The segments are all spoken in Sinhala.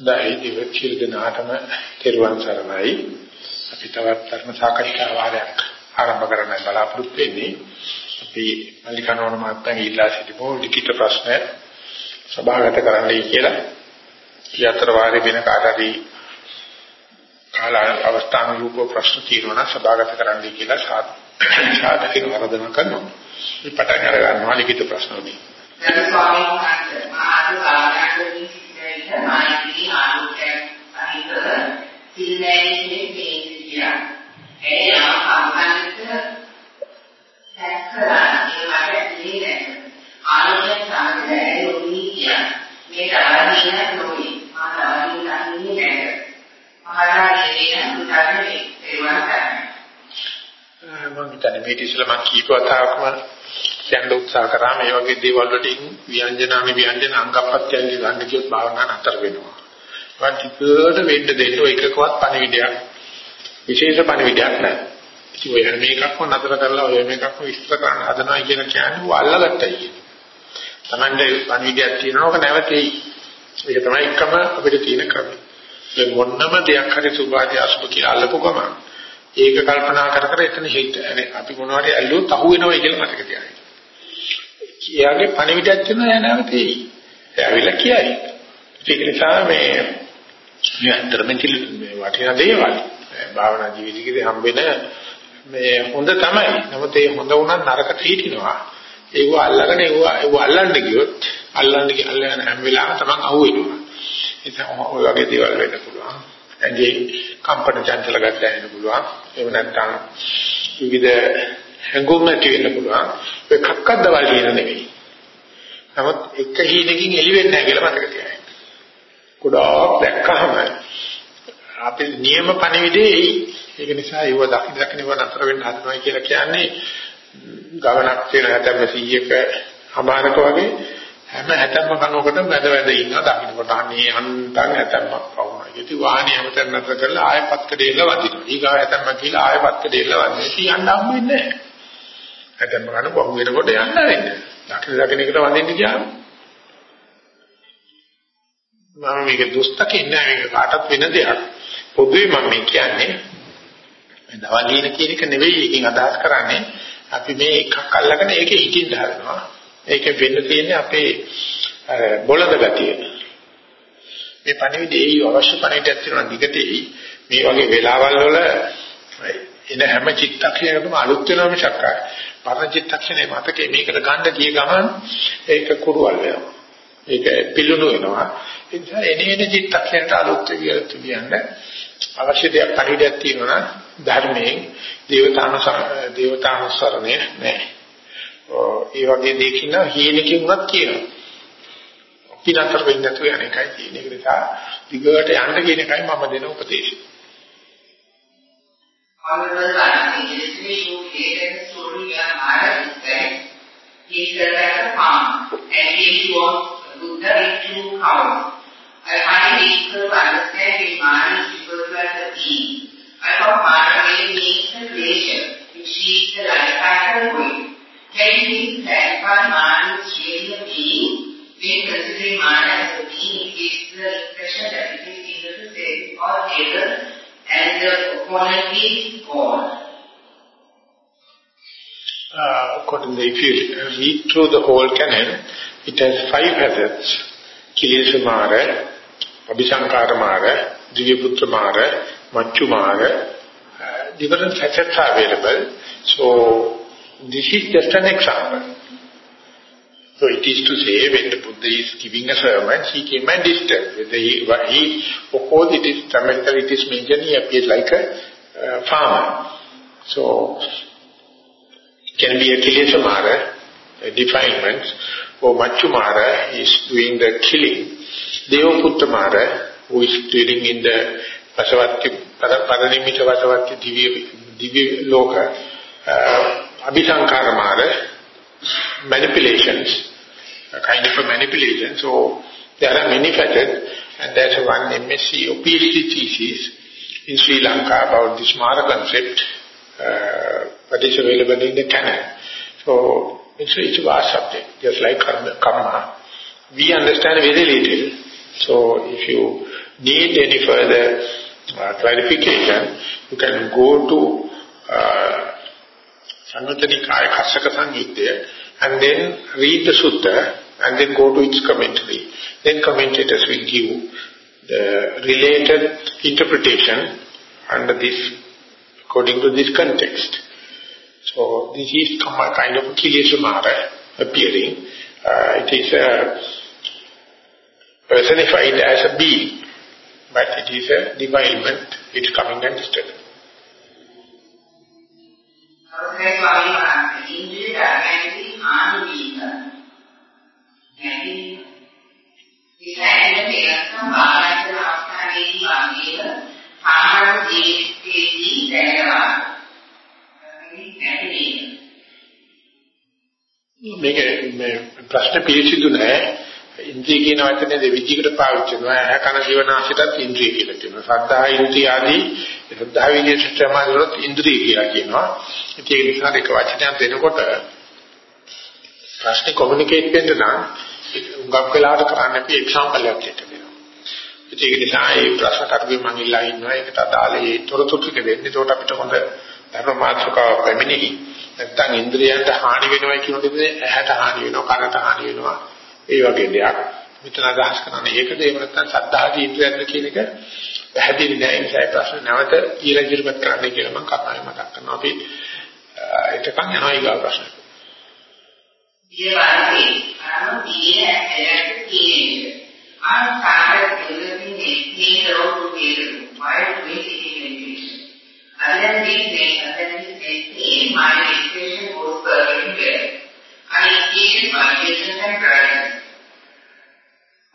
දැයි දිවචිල් දනාටම තෙරුවන් සරණයි. අපි තවත් ධර්ම සාකච්ඡා වාරයක් ආරම්භ කරන්න බලාපොරොත්තු වෙන්නේ. අපි මල්ලිකනෝන මහත්මයාගේ ඉල්ලා සිටිමු ලිඛිත ප්‍රශ්න සභාගත කරන්නයි කියලා. ඊ අතර වාරේ වෙන කාටරි කාල අවස්ථාන රූප ප්‍රශ්න తీරවන සභාගත කරන්නයි කියලා සාධකින් වරදන කරනවා. මේ පටන් අර ගන්නවා ලිඛිත ප්‍රශ්න වලින්. ගරු ස්වාමීන් වහන්සේ මා අද කාලයකදී සිටින මානසික ආරෝග්‍යයක් සහිතව සිල්නෑනේ තේසියා. ඒ ආකාරයට දැක්කලා ඒ වගේ නේද? ආරෝග්‍ය සාධක ඇලෝමී කිය. මේ තරහින නොවේ. මා තරහින නැහැ නේද? මහරජාගේ උදාහරණේ ඒවා තමයි. මම හිතන්නේ මේ ඉතිසල මම කීප වතාවක්ම කියන්න උත්සාහ කරා මේ වගේ දේවල් වලින් ව්‍යංජනානි ව්‍යංජන අංගපත්‍යයන් ගන්න කියොත් භාවනා නතර වෙනවා. වන් ටිකට වෙන්න දෙන්න ඔය එකකවත් පණිවිඩයක් විශේෂ පණිවිඩයක් නැහැ. ඉතින් ඔය හැම එකක්ම නතර කරලා ඔය හැම එකක්ම විස්තර කරන්න හදනවා කියන කියන්නේ ඌ අල්ලගත්තයි කියන්නේ. Tamande පණිවිඩයක් තියෙනවක නැවතෙයි. ඒක තමයි එකම අපිට තියෙන ක්‍රමය. මේ මොන්නම දෙයක් හරි සුභාදී අසුභ කියලා අල්ලපු ගමන් ඒක කල්පනා කර කර එතන හිට අපි මොනවද ඇල්ලුවොත් අහු වෙනවා කියලා මතක තියාගන්න. එයාගේ පණිවිඩයක් තියෙනවා එයා නැවතී. එයාවිලා කියයි. ඒක නිසා මේ මේ අන්තර්මෙන්තිල මේ වටිනා දේවල් භාවනා ජීවිතයේදී හම්බෙන මේ හොඳ තමයි. නමුත් ඒ හොඳ වුණත් නරකට හිටිනවා. ඒව අල්ලගෙන ඒව ඒව අල්ලන්න ගියොත් අල්ලන්න අල්ලන හැම වෙලාවෙම තමන් අහු වෙනවා. ඉතින් ඔය වගේ දේවල් වෙන්න පුළුවන්. ඇඟේ කම්පන චංචල ගතිය එන්න පුළුවන්. එහෙම නැත්නම් විවිධ හැඟුම් ඇති වෙන්න පුළුවන්. ඒ කක්කද්ද වලින නෙවෙයි. නමුත් එක හීනකින් එළි වෙන්නේ නැහැ කියලා මතක තියාගන්න. ගොඩාක් දැක්කහම අපේ නියම පණිවිඩේ ඒක නිසා ඒව දකින්න දකින්න ඒව නතර වෙන්න හදනවා කියලා කියන්නේ ගවණක් තියෙන හැතැම්ම 100ක අමාරක වගේ හැම හැතැම්ම කනකොටම වැද වැද ඉන්නවා දකින්නකොට අනේ අන්තං හැතැම්මක් පවුනා. ඉතින් වාහනේ හැමතැන නතර කරලා ආයෙ පත්ක දෙල්ල වදිනවා. ඊගා හැතැම්ම කියලා ආයෙ පත්ක දෙල්ල වදිනවා. ඉතින් යන්න හම්බෙන්නේ නැහැ. හැතැම්ම කන බහුව වෙනකොට යන්න වෙන්නේ. දකින්න දකින්න එකට වදින්න ගියාම මම මේක දුස්තකින් නෑ මේක කාටත් වෙන දෙයක්. පොදුවේ මම මේ කියන්නේ දවල් ලියන කියන එක නෙවෙයි එකකින් අදහස් කරන්නේ අපි මේ එකක් අල්ලගෙන ඒකේ හිතින් හදනවා. ඒක වෙන්න තියෙන්නේ අපේ බොළඳ ගතිය. මේ පණිවිඩේ අවශ්‍ය පණිවිඩයක් තියෙනවා දිගටයි මේ වගේ වෙලාවල් වල එන හැම චිත්තක්ෂණයකම අලුත් වෙනවා මිසක් පරණ චිත්තක්ෂණේ මතකේ මේකට ගන්න ගිය ගමන් ඒක කුරුවල් වෙනවා. ඒක පිළුණු වෙනවා. ඒ නිසා එනේන චිත්තක්ෂණයට අලුත් කියලා කියන්නේ අවශ්‍ය දෙයක් පණිවිඩයක් තියෙනවා ධර්මයෙන් දේවතානුස දේවතානුසරණය නැහැ. ඒ වගේ දෙයකින් හීනකින් උනත් කියනවා. පිටතර වෙන්නේ නැතුව යන එකයි තියෙන. ඒක නිසා දිගට යන්න කියන එකයි මම දෙන උපදේශය. However, like the history you created a story of Maharaj that he served as a farm and he was Buddha with two cows. I find it difficult to understand the Maharaj refers to being. I thought Maharaj means the creation, which is the life. Can you please clarify man is really a being? When considering man as a being, is the impression that it is either the same or either and the opponent is God. Uh, according to, if you read through the whole canon, it has five hazards. Kilesa Mara, Abhisankara Mara, Divyaputra Mara, Machu Mara. Different facets are available. So, this is just an example. So it is to say when the Buddha is giving a sermon, he came and disturbed. He, he of course it is, Tamil it is mentioned, he appeared like a uh, farmer. So it can be a Kileshamara, a defilement, or Machumara is doing the killing. Devaputtamara, who is dealing in the Pasavati, Paranimita Pasavati Divya, Divya Loka, uh, Abhisankaramara, manipulations, a kind of a manipulation. So there are many facets and there's one MSc or PhD thesis in Sri Lanka about this Mara concept uh, is available in the canon. So it's, it's a vast subject, just like karma. We understand very little. So if you need any further uh, clarification, you can go to uh, Samyutta Nikaya Kassaka Samyutta and then read the sutta and then go to its commentary. Then commentators will give the related interpretation under this, according to this context. So this is kind of Kilesumara appearing. Uh, it is uh, personified as a being, but it is a defilement. It's coming and disturbing. විශේෂයෙන්ම ඒකම බාහිර අවස්ථාවේදී වගේම සාමාන්‍ය ජීවිතයේදී දැනෙනවා. මේක මේ ප්‍රශ්න පිළිසිදු නෑ. ඉන්ද්‍රිය කියන වචනේ දෙවිදිහකට පාවිච්චි කරනවා. ඇහ කන දිවනාසිතත් ඉන්ද්‍රිය කියලා කියනවා. සද්ධා ඉන්ද්‍රිය ආදී සද්ධා විදියේ සිස්ටමවලත් ඉන්ද්‍රිය කියලා කියනවා. ඒක නිසා එක වචනයක් දෙනකොට ප්‍රශ්නේ කොමියුනිකේට් වෙන්න නම් උඟක් වෙලාවට කරන්න අපි එක්සැම්පල් එකක් දෙන්න ඒක නිසා මේ ප්‍රශ්න කරුවේ මම ඉල්ලා ඉන්නවා ඒකට අදාළ ඒ තොරතුරු ටික දෙන්න. ඒකට අපිට හොඳ ධර්ම මාතෘකාවක් පැමිණෙහි. නැත්තම් ඉන්ද්‍රියන්ට හානි වෙනවා කියන දෙන්නේ ඇහැට හානි වෙනවා, කනට හානි වෙනවා. ඒ වගේ දෙයක්. මෙතන අදහස් කරන්නේ ඒකද එහෙම නැත්නම් සද්ධාදී ඉන්ද්‍රියන්ද කියන එක පැහැදිලි නෑ. ඒ නිසා ප්‍රශ්න නැවත ඊළඟ ඉදිරිපත් කරන්න කියලා මම කතාවේ මතක් කරනවා. අපි ඒකකන් යනවා ඊගා ප්‍රශ්න. ඊළඟට තියෙන ඇලට තියෙන්නේ I started developing a clean road to Peru while doing meditation. Other than this, other than this, my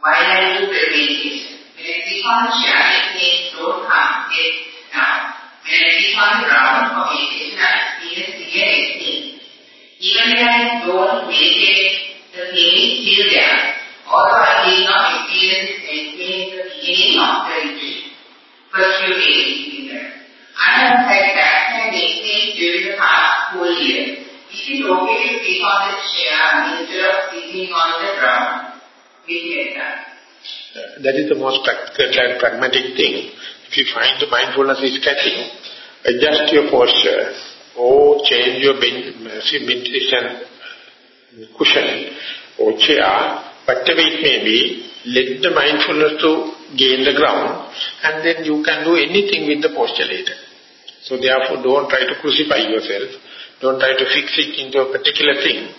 While I do meditation, when I click on the chair, it don't come, get down. When I click on the ground for meditation, I experience clear exhale. Even when I don't meditate, the feeling is still there. Although I did not experience anything in the beginning of the retreat, first few days in. I have had that of experience during the past whole year. Is okay to sit on the chair instead of sitting on the ground? Uh, that is the most practical and pragmatic thing. If you find the mindfulness is catching, adjust your posture or change your meditation cushion or chair whatever it may be, let the mindfulness to gain the ground and then you can do anything with the posture later. So therefore don't try to crucify yourself, don't try to fix it into a particular thing,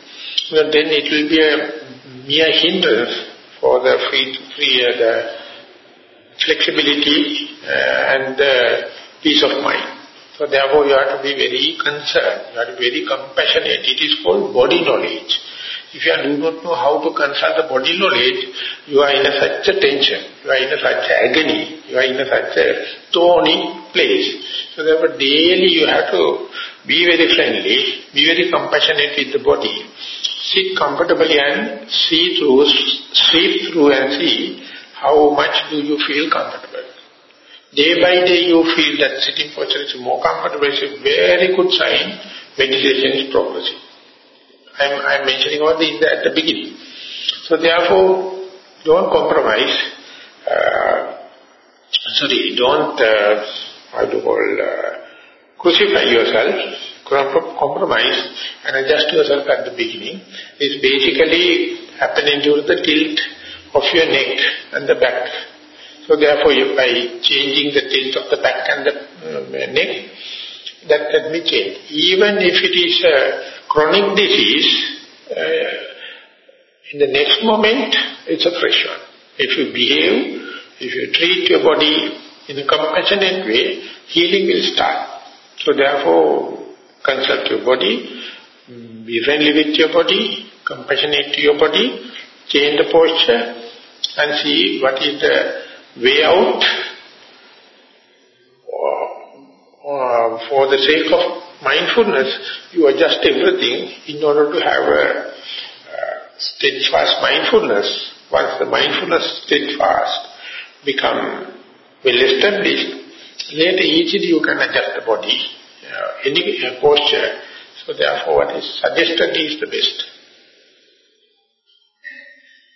then it will be a mere hindrance for the free, free uh, the flexibility uh, and the peace of mind. So therefore you have to be very concerned, you have to be very compassionate. It is called body knowledge. If you do not know how to consult the body knowledge, you are in a such a tension, you are in a such a agony, you are in a such a thorny place. So therefore daily you have to be very friendly, be very compassionate with the body, sit comfortably and see through, sleep through and see how much do you feel comfortable. Day by day you feel that sitting posture is more comfortable, it's a very good sign, meditation is progressing. I'm, I'm mentioning all this at the beginning. So therefore, don't compromise. Uh, sorry, don't, uh, how call, uh, crucify yourself, compromise and adjust yourself at the beginning. is basically happening due to the tilt of your neck and the back. So therefore, you, by changing the tilt of the back and the uh, neck, that can me change. Even if it is a chronic disease, uh, in the next moment, it's a fresh one. If you behave, if you treat your body in a compassionate way, healing will start. So therefore, consult your body, be friendly with your body, compassionate to your body, change the posture, and see what is the way out uh, for the sake of mindfulness, you adjust everything in order to have a uh, steadfast mindfulness. Once the mindfulness steadfast become well established, later easily you can adjust the body, uh, any posture. Uh, so therefore what is suggested is the best.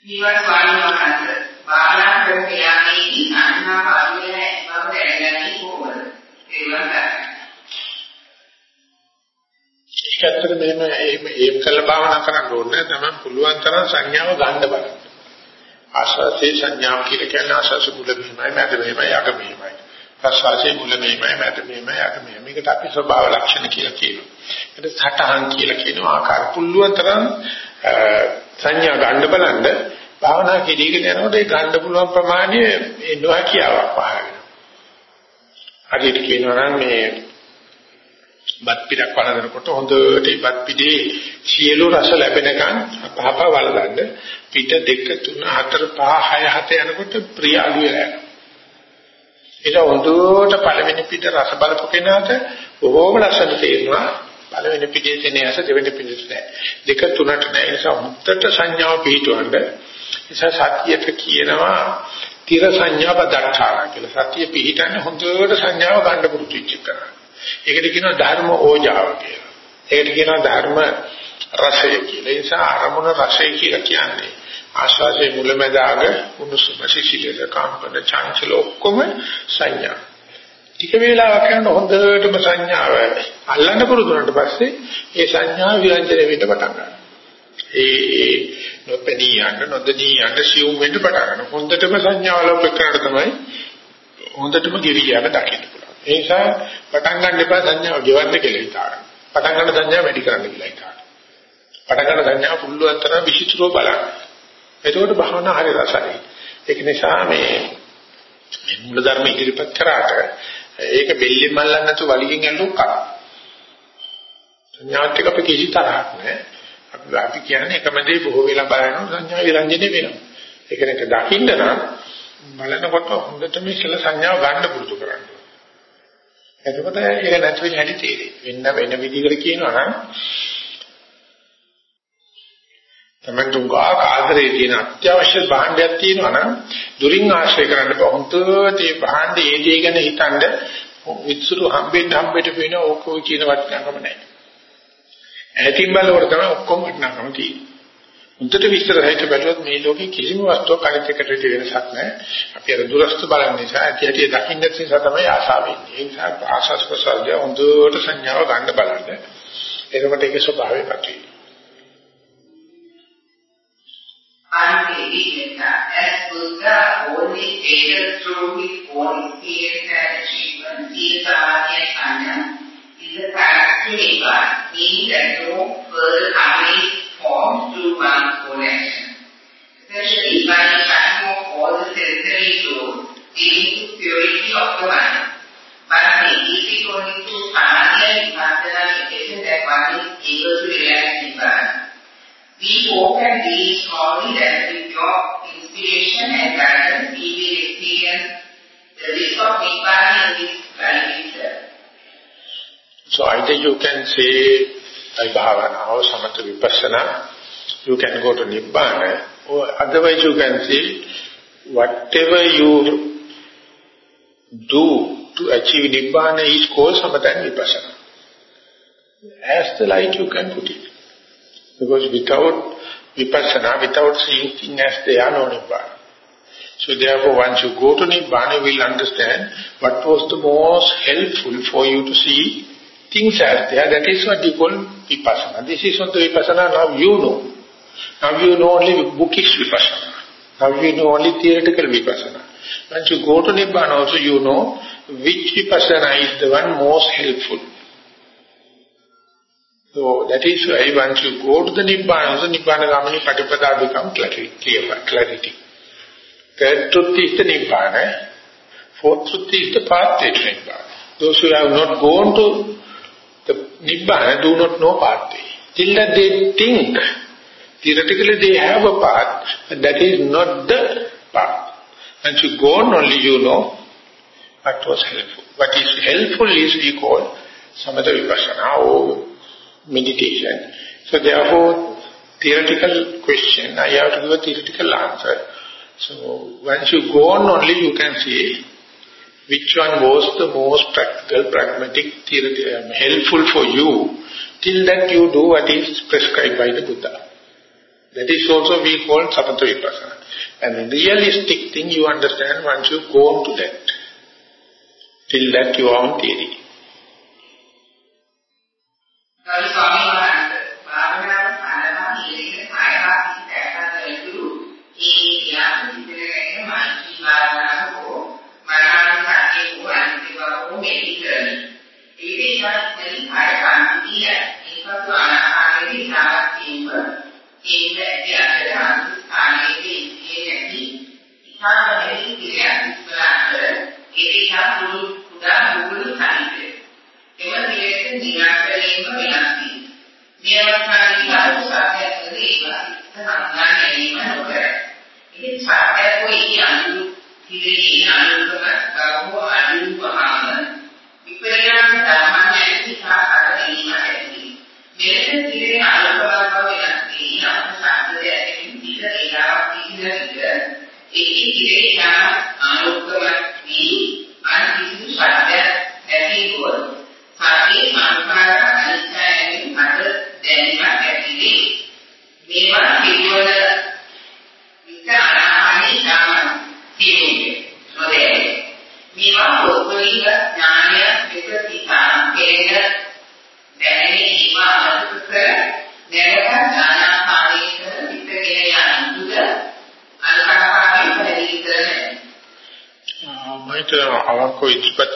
ඊවට බලනවා කන්ද බාලා කරන යාමේදී අන්නා පාවිල බව දැනගන්නේ කොහොමද? ඒකට මෙහෙම එහෙම එහෙම කළ භාවනා කරන්න ඕනේ තමයි පුළුවන් තරම් සංඥාව ගන්න බලන්න. ආශාසේ සංඥාව කියලා කියන්නේ ආශාස කුල මෙහෙමයි, මැද මෙහෙමයි, අග මෙහෙමයි. ප්‍රසවාසයේ මුල මෙහෙමයි මැද මෙහෙමයි අග මෙහෙමයි. මේකට අපි ස්වභාව ලක්ෂණ කියලා කියනවා. ඒකට සටහන් කියලා කියනවා ආකාර පුළුවන් තරම් සංඥා ගන්න බලන්න භාවනා කිරීගෙන යනකොට ඒ ගන්න පුළුවන් ප්‍රමාණය ඒ නොහැකියාවක් පහ වෙනවා. හරියට කියනවා නම් මේ බත් පිටක් වළඳනකොට හොඳට බත් පිටේ සියලු රස ලැබෙනකන් පහප වළඳන්න පිට දෙක තුන හතර පහ හය හත යනකොට ප්‍රිය අඩු වෙනවා. ඒක හොඳට පළවෙනි පිට රස බලපු කෙනාට බොහෝම ලස්සන තේරෙනවා. පළවෙනි පිටේ තියෙන රස දෙවෙනි පිටේ නැහැ. දෙක තුනට නැහැ. ඒ නිසා හොඳට සංඥාව පිටවන්න. නිසා සත්‍යයට කියනවා තිර සංඥා පදක්ඛාන කියලා. සත්‍ය පිහිටන්නේ හොඳට සංඥාව ගන්න පුරුදු වෙච්ච කරා. ඒකට කියනවා ධර්ම ඕජාව කියලා. ඒකට කියනවා ධර්ම රසය කියලා. ඒ නිසා අරමුණ රසය කියලා කියන්නේ ආශාසයේ මුලැමැදාග උණුසුම සිසිලස කාම්පන චංචල ඔක්කොම සංඥා. ටික වේලාවක් යනකොට හොඳටම සංඥාව අල්ලන්න පුරුදු වුණාට පස්සේ ඒ සංඥා විරංජන වෙන්න පටන් ගන්නවා. ඒ නොපෙනී යන්න නොදෙනී යන්න සියුම් වෙන්න පටන් ගන්නවා. හොඳටම සංඥාවල ප්‍රකරණ තමයි හොඳටම ගෙවියන දකින්න පුළුවන්. ඒ නිසා පටන් ගන්න එපා සංඥාව ගෙවන්න කියලා හිතාගන්න. පටන් ගන්න සංඥාව වැඩි කරන්න කියලා හිතාගන්න. පටන් ගන්න සංඥාව පුළුවන් තරම් විචිත්‍රව බලන්න. එතකොට භාවනා හරි රසයි. ඒක නිසා මේ මේ මූල ධර්ම ඉදිරිපත් කරාට ඒක බෙල්ලෙන් මල්ලන්න නැතුව වලිගෙන් ඇල්ලුවක් කරා. සංඥාත් එක්ක අපි කිසි තරහක් නැහැ. අපි අපි කියන්නේ එකම දේ බොහෝ වෙලා බලනවා සංඥා විරංජනේ වෙනවා. ඒක නේද දකින්න නම් බලනකොට හොඳට මේ කියලා සංඥාව ගන්න පුරුදු කරන්න. එතකොට ඒක නැති වෙන්නේ හැටි තේරෙයි. වෙන වෙන විදිහකට කියනවා නම් තමයි තුංගා ආදරේ තියෙන අත්‍යවශ්‍ය භාණ්ඩයක් තියෙනවා නම් දුරින් ආශ්‍රය කරන්න බෑ. හොඳට මේ භාණ්ඩේ ඒ දේ ගැන හිතනද විත්සුරු හම්බෙන්න හම්බෙට පේන ඕකෝ කියන වටිනාකම නැහැ. ඈතින් බලනකොට තමයි ඔක්කොම වටිනාකම තියෙන්නේ. හොඳට විස්තර සහිත බැලුවොත් මේ ලෝකේ කිසිම වස්තුවක් අනිත් එකට වෙනසක් නැහැ. අපි අර දුරස්ත බලන නිසා ඇටි දකින්න නිසා තමයි ආශාව වෙන්නේ. ඒ නිසා ආශාස් ප්‍රසාරය හොඳට සංඥාව ගන්න බලන්න. එතකොට ඒකේ ස්වභාවය පැටලෙයි. Unbelieving as Buddha only stated through his own experience and achievement, he is Samadhi Sanya, is a character meaning that no further harmony forms through one's own action. Especially by you can say by bhavana or samatha vipassana, you can go to nibbana, or otherwise you can say whatever you do to achieve nibbana is called samatha and vipassana. As the light you can put it. Because without vipassana, without seeing things as they are, no nibbana. So therefore, once you go to Nibbana, you will understand what was the most helpful for you to see things are there. That is what you call vipassana. This is not the vipassana, now you know. Now you know only bookish vipassana. Now you know only theoretical vipassana. Once you go to Nibbana also you know which vipassana is the one most helpful. So that is why once you go to the Nibbana, also Nibbana Gamani Patipada become clarity, clarity. Third truth is the Nibbana. Fourth truth is the pathway to Nibbana. Those who have not gone to the Nibbana do not know pathway. Till that they think, theoretically they have a path, but that is not the path. Once you go on only you know what was helpful. What is helpful is we call samatha vipassana or meditation. So therefore, theoretical question, I have to give a theoretical answer. So once you go on only you can see which one was the most practical, pragmatic, um, helpful for you, till that you do what is prescribed by the Buddha. That is also we call Samatha. And the realistic thing you understand once you go on to that. Till that you are on theory. මම මෙහි කියන විස්තරාන්ත ඒකේ යම් දුරු උදා දුරු කණි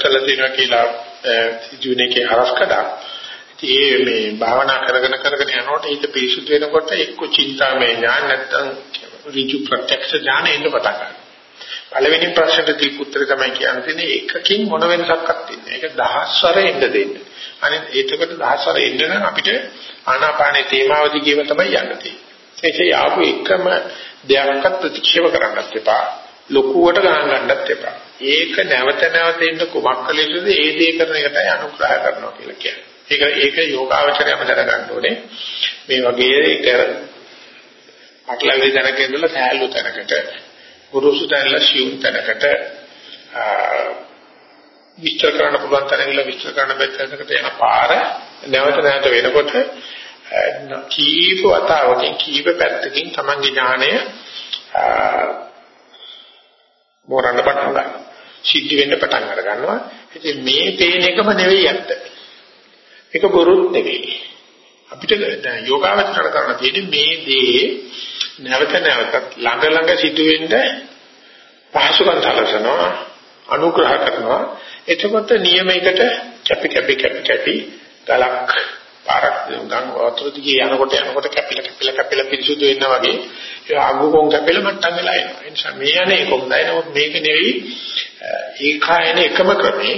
ඉස්පත් කළ දෙනවා කියලා සිදුවෙනකේ හරස්කඩක්. ඉතින් මේ භාවනා කරගෙන කරගෙන යනකොට ඒක පිරිසුදු වෙනකොට එක්ක චින්තාමය ඥාන නැත්තම් ඍජු ප්‍රත්‍යක්ෂ ඥාන එන්න පටන් ගන්නවා. පළවෙනි ප්‍රශ්නට දීපු උත්තරය තමයි කියන්නේ එකකින් මොන වෙනසක්වත් තියෙන්නේ. ඒක දහස්වර එන්න දෙන්න. අනිත් ඒකට දහස්වර එන්න නම් අපිට ආනාපානේ තේමාව දිගේම තමයි යන්න තියෙන්නේ. ඒකේ ආපු එකම දෙයක්වත් ප්‍රතික්ෂේප කරන්නත් එපා. ලොකුවට ගණන් ගන්නත් එපා. ඒක නැවත නැවත එන්න කුමක් කළ යුතුද? ඒ දේ කරන එකටයි අනුග්‍රහ කරනවා කියලා කියන්නේ. ඒක ඒක යෝගාවචරයම දැනගන්න ඕනේ. මේ වගේ ඒක අටලවි දැනක ඉඳලා සෑහළු තැනකට ගුරුසු තැනලා සියුම් තැනකට විස්තර කරන්න පුළුවන් තැනකින් විස්තර කරන්න බැරි තැනකට යන පාර නැවත නැවත වෙනකොට කීප වතාවකින් කීප පැත්තකින් තමන්ගේ ඥාණය මෝරන්න පටන් ගන්නවා. සිද්ධ වෙන්න පටන් අර ගන්නවා. ඉතින් මේ පේන එකම නෙවෙයි ඇත්ත. ඒක බොරුත් නෙවෙයි. අපිට දැන් යෝගාවචර කරන්න තියෙන්නේ මේ දේ නැවත නැවතත් ළඟ ළඟ සිදුවෙන්න පහසුකම් සලසනවා අනුග්‍රහ කරනවා එතකොට නියමයකට කැපි කැපි කැපි කැපි ගලක් පාරක් ගම් වතුර දිගේ යනකොට යනකොට කැපිලා කැපිලා කැපිලා පිරිසුදු වෙනවා වගේ ඒ අගුකොන් කැපිලා මට්ටම් වෙලා එනවා. ඒ නිසා මේ යන්නේ කොහොමදයි නමුත් මේක නෙවෙයි ඒකායන එකම ක්‍රමේ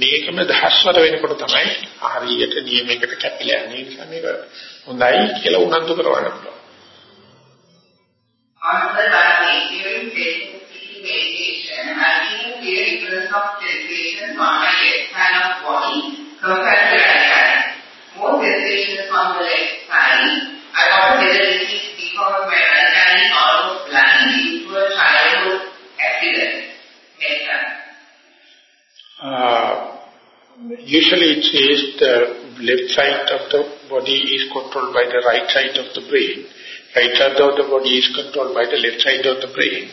මේකම දහස්වර වෙනකොට තමයි හරියට නියමයකට කැපිලා යන්නේ. ඒ නිසා මේක හොඳයි කියලා උනන්දු කරවන්න පුළුවන්. After that, during meditation, I feel clear difference of sensation on my left side of body compared to right side. More sensations on the left side. I wonder whether it is usually it says the left side of the body is controlled by the right side of the brain. Right side of the body is controlled by the left side of the brain.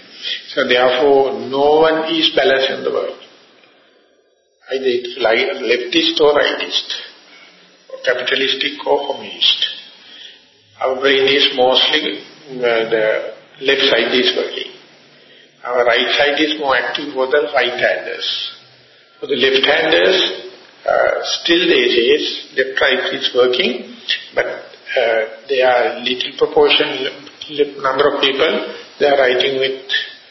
So therefore, no one is balanced in the world. Either it's leftist or rightist, capitalistic or communist. Our brain is mostly, uh, the left side is working. Our right side is more active for the right-handers. For the left-handers, uh, still they say left-right is working, but uh, there are little proportion, number of people, they are writing with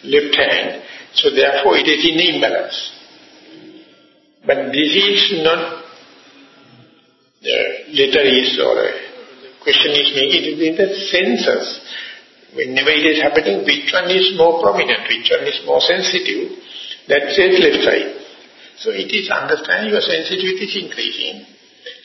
left hand. So therefore it is in imbalance. But this is not the letter is or a question is making, it is in the senses. Whenever it is happening, which one is more prominent, which one is more sensitive, that says left side. So it is understanding your sensitivity is increasing.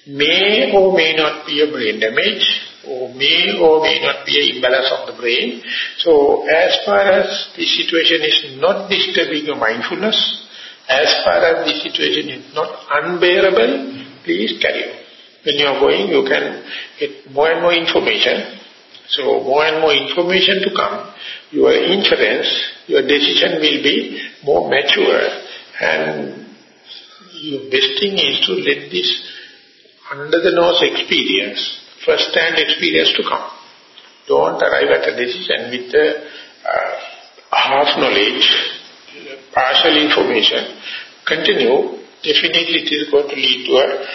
May or may not be a brain damage, or may or may not be an imbalance of the brain. So as far as the situation is not disturbing your mindfulness, as far as the situation is not unbearable, please carry on. When you are going, you can get more and more information. So more and more information to come. Your inference, your decision will be more mature. And your best thing is to let this under the nose experience, first-hand experience to come. Don't arrive at a decision with the uh, half knowledge, partial information. Continue, definitely it is going to lead to a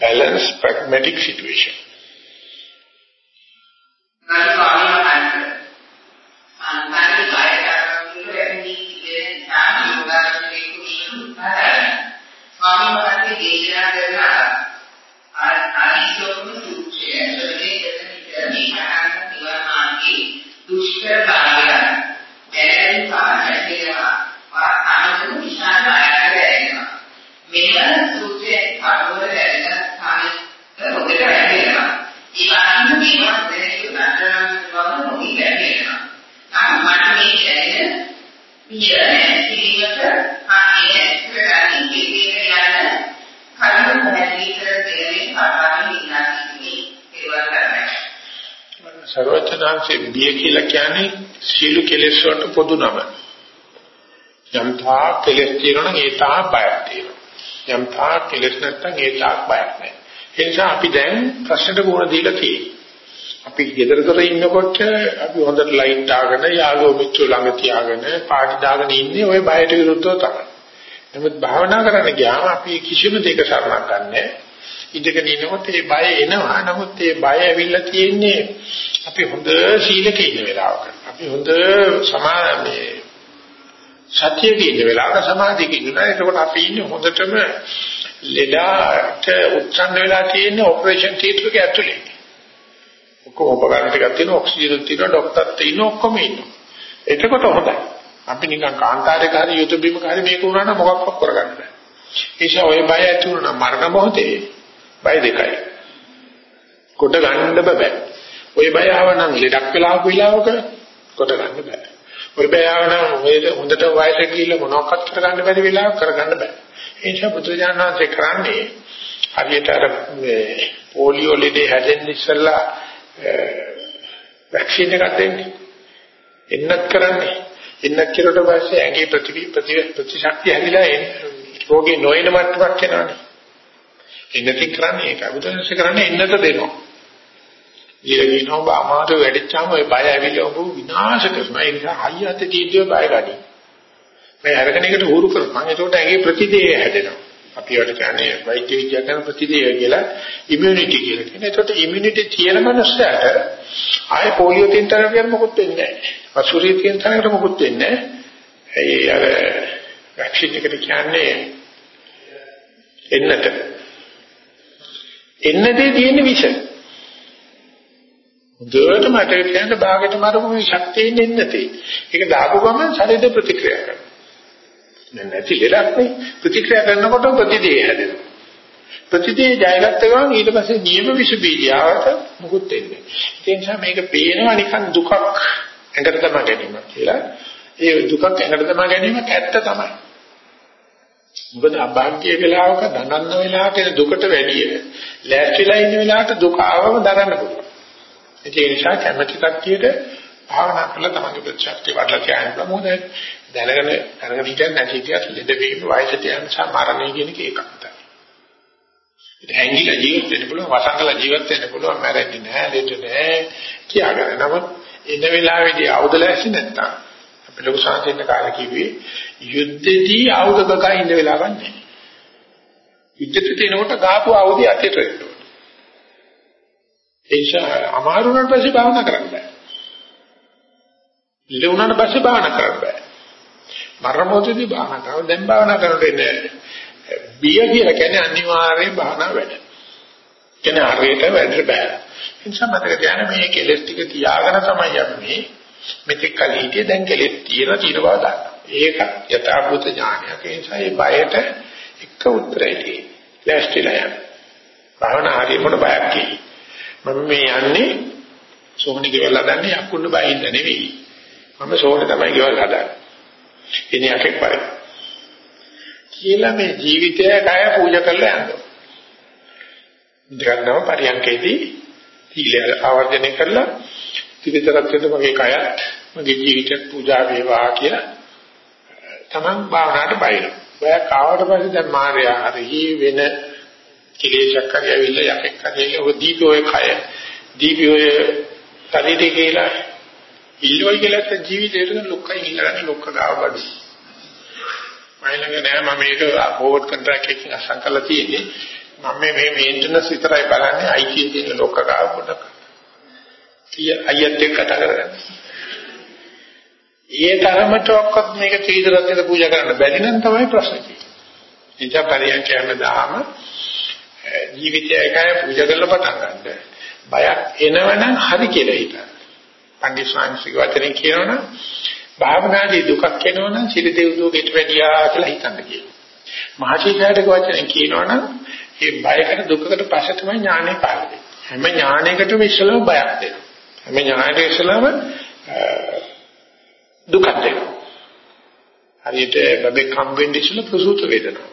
balanced, pragmatic situation. ස්වාමීන් වහන්සේ දේශනා කරන ආනිසෝම සූත්‍රය සොලේ දෙතනිට මේකහන් නිවර්මාන්ගේ දුෂ්කර භාගය දැනෙන පාඩේනවා සර්වචනාංශේ බිය කියලා කියන්නේ සීල කෙලෙස් වලට පොදු නම. යම් තා කෙලෙස් තියෙනවා ඒ තා බයක් තියෙනවා. යම් තා කෙලෙස් නැත්නම් ඒ තා බයක් නැහැ. ඒ නිසා අපි දැන් ප්‍රශ්නට මුහුණ දීලා තියෙනවා. අපි ගෙදරතර ඉන්නකොට අපි හොඳට ලයිට් දාගෙන යාළුවෝ මිත්‍රෝ ළඟ තියාගෙන පාටි දාගෙන ඉන්නේ ওই බයට විරුද්ධව තමයි. නමුත් භාවනා කරන්න ගියාම අපි කිසිම දෙයක සරණක් ගන්නෑ. ඉඳගෙන ඉනකොට ඒ බය එනවා. නමුත් ඒ බය ඇවිල්ලා තියෙන්නේ අපි හොඳ සීලක ඉන්න වෙලාවක. අපි හොඳ සමාධියේ සතියේ ඉන්න වෙලාවක සමාධියක ඉන්නවා. එතකොට අපි ඉන්නේ හොඳටම ලෙඩට උත්සන්න වෙලා තියෙන ඔපරේෂන් තියටර් එක ඇතුලේ. ඔක්කොම උපකරණ ටිකක් තියෙනවා, ඔක්සිජන් තියෙනවා, ડોක්ටර්ත් ඉන්නවා, ඔක්කොම ඉන්නවා. එතකොට හොඳයි. අපි නිකන් කාන්තාරයක හරි යුද බිමක හරි මේක වුණා නම් මොකක්වත් කරගන්න බෑ. ඒ නිසා ඔය බය ඇති වුණා මරණ මොහොතේ බය දෙකයි. කොට ගන්න බෑ. ඔය බය ආව නම් ලෙඩක් වෙලා ආපු වෙලාවක කොට ගන්න බෑ. ඔය බය ආව නම් හොඳට වයසට ගිහිල්ලා මොනවක්වත් කරගන්න බැරි වෙලාවක කරගන්න බෑ. ඒ නිසා බුදුජානනාංශේ කරන්නේ හරියට අර මේ පොලියෝ ලෙඩේ හැදෙන්න ඉස්සෙල්ලා වැක්සින් එකක් දෙන්නේ. එන්නත් කරන්නේ. එන්නත් කිරුවට පස්සේ ඇඟේ ප්‍රතිවි ප්‍රතිශක්තිය හැදිලා රෝගේ නොයන මට්ටමක් එනවනේ. එන්නති කරන්නේ ඒක. බුදුන්සේ කරන්නේ එන්නත දෙනවා. ඊළඟිනෝ බාමාට වැඩිච්චාම ඔය බය ඇවිල්ලා ඔබ විනාශ කරනවා. ඒ නිසා හයියත් තීද්දේ බය ගනි. මේ අරගෙන එකට හුරු කරපන්. ඒකට ඇඟේ ප්‍රතිදේය හැදෙනවා. අපි වල කියන්නේ වෛද්‍ය විද්‍යාව කරන ප්‍රතිදේය කියලා ඉමුනිටි කියලා කියනවා. ඒකට ඉමුනිටි තියෙන මනුස්සයාට ආයේ පොලියෝ තින් තරම් මොකුත් වෙන්නේ නැහැ. අසුරිය තින් තරම් මොකුත් වෙන්නේ නැහැ. ඒ අර වැක්සින් එකට කියන්නේ එන්නත. එන්නතේ තියෙන විෂ. හොඳට මට කියන්න භාගයට මරපු ශක්තිය එන්නතේ. ඒක දාපු ගමන් ශරීර ප්‍රතික්‍රියා කරනවා. නැති ලෙඩක් නේ ප්‍රතික්‍රියා කරනකොට ප්‍රතිදේ හැදෙනවා ප්‍රතිදේ ජයගත්ත ගමන් ඊට පස්සේ නියම විස බීජාවට මුකුත් වෙන්නේ ඒ නිසා මේක පේනවා නිකන් දුකක් ඇඟට තම ගැනීම කියලා ඒ දුකක් ඇඟට තම ගැනීම ඇත්ත තමයි මොකද අභාග්‍ය වෙලාවක දනන්න වෙලාවට දුකට වැඩිය ලෑස්තිලා ඉන්න වෙලාවට දුක ආවම දරන්න පුළුවන් ඒ නිසා කැමැති කට්ටියට භාවනා කළා තමයි ප්‍රතිශක්තිය වඩලා කියන්න මොකද දැනගෙන අරගෙන හිටියත් නැති හිටියත් ලෙඩ වීම වයසට යන සමරණය කියන එක එකක් තමයි. ඒක හැංගිලා ජීවත් වෙන්න පුළුවන් වසංගල ජීවත් වෙන්න පුළුවන් මැරෙන්නේ නැහැ ලෙඩ නැහැ කියාගෙන. නමුත් ඉන්න වෙලාවේදී ආයුධ ලැස්ති නැත්තම් අපි ලොකු සාන්තින්න කාලේ කිව්වේ යුද්ධෙදී ආයුධ ගගා ඉන්න වෙලාවක් නැහැ. යුද්ධෙට තියෙනකොට ගාපු ආයුධය අතේට එන්න ඕනේ. ඒ නිසා අමාරු වුණාට පස්සේ භාවනා කරන්න බෑ. ලෙඩ වුණාට පස්සේ භාවනා කරන්න බෑ. මරණ මොහොතදී භාවනා කරනවා. දැන් භාවනා කරනකොට එන්නේ බිය කියලා කියන්නේ අනිවාර්යෙන් භාවනා වැඩ. කියන්නේ හරියට වැඩ බෑ. ඒ නිසා මතක තියාගන්න මේ කෙලෙස් ටික තියාගෙන තමයි අපි මේ මෙතෙක් කල හිටියේ දැන් කෙලෙස් තියෙන තියෙන බව දන්නවා. ඒක යථාභූත ඥානයක්. ඒ නිසා මේ බයට එක උත්තරයි තියෙන්නේ. ලෑස්තිලා යන්න. භාවනා හරියට බයක් කි. මම මේ යන්නේ සෝමනි ගෙවලා දන්නේ යක්කුන්න බයින්ද නෙවෙයි. මම සෝමනි තමයි ගෙවලා හදන්නේ. ඉන්නේ යකෙක් වගේ. කියලා මේ ජීවිතය කය පූජා කරලා යනවා. ඉඳගන්නව පරියන්කේදී සීලය ආවර්ජනය කරලා ත්‍රිවිධරත්වයට මගේ කයත් මගේ ජීවිතයත් පූජා වේවා කියලා තමන් භාවනාවට බයිනවා. බයක් ආවට පස්සේ දැන් මාර්යා හරි වෙන කිලේශයක් හරි ඇවිල්ලා යකෙක් හරි ඔය දීපෝයේ කය දීපෝයේ ශරීරය කියලා ඉල්ලුවයි කියලා ජීවිතේට ලොක්කයි ඉල්ලගන්න ලොක්ක ගාව බඩු. මම ළඟ නෑ මම මේක ෆෝවර්ඩ් කොන්ට්‍රැක්ට් එකකින් අසං කරලා තියෙන්නේ. මම මේ මේ මේන්ටනන්ස් විතරයි බලන්නේ IT තියෙන ලොක්ක ගාව පොඩක්. අයියත් එක්ක කතා කරගන්න. ඒ තරමට ඔක්කොත් මේක ත්‍රිදරත්නට පූජා කරන්න බැරි නම් තමයි ප්‍රශ්නේ තියෙන්නේ. එනිසා පරියන් කියන දාම ජීවිතය එකයි පූජා කරලා පටන් ගන්න. බයක් එනවනම් හරි කියලා හිතන්න. පණ්ඩිත ස්වාමීන් වචනෙන් කියනවනම් භාවනාදී දුකක් එනවනම් සිරි දෙව්දුවකට වැඩියා කියලා හිතන්න කියනවා. මහචීචාරක වචනෙන් කියනවනම් මේ බයකට දුකකට පස්සේ තමයි ඥානෙ පාරේ. හැම ඥානයකටම ඉස්සලම බයක් දෙනවා. හැම ඥානයකට ඉස්සලම දුකක් දෙනවා. හරියට බබෙක් හම් වෙන්නේ ඉස්සල ප්‍රසූත වේදනාව.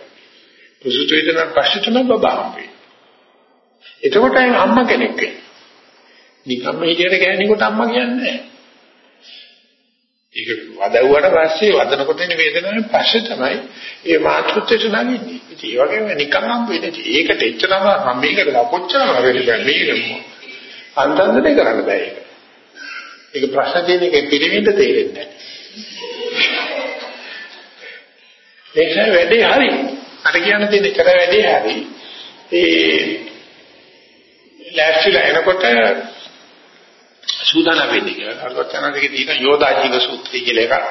ප්‍රසූත වේදනාව පස්සේ තමයි බබා හම් වෙන්නේ. එතකොට අම්මා කෙනෙක් වෙන්නේ. නිකම්ම හිටියට ගෑණිකට අම්මා කියන්නේ නැහැ. ඒක වදවුවට පස්සේ වදනකොට එන වේදනාවේ පස්සේ තමයි ඒ මාතෘත්වයට නගින්නේ. ඉතින් ඒ වගේම නිකන් හම් වෙන්නේ. ඒකට එච්චරම මම මේකට කොච්චරම වෙලි බෑ මේක අන්තන්දනේ කරන්න බෑ ඒක. ඒක ප්‍රශ්න තියෙන එක පිළිවිඳ තේරෙන්නේ නැහැ. ඒක වැඩේ හරි. අර කියන්න තියෙන කර වැඩේ හරි. ඒ ලෑස්තිලා එනකොට සූදානම් වෙන්නේ කියලා. අරවචනකේ තියෙන යෝධා ජීව සූත්‍රය කියලා එකක්.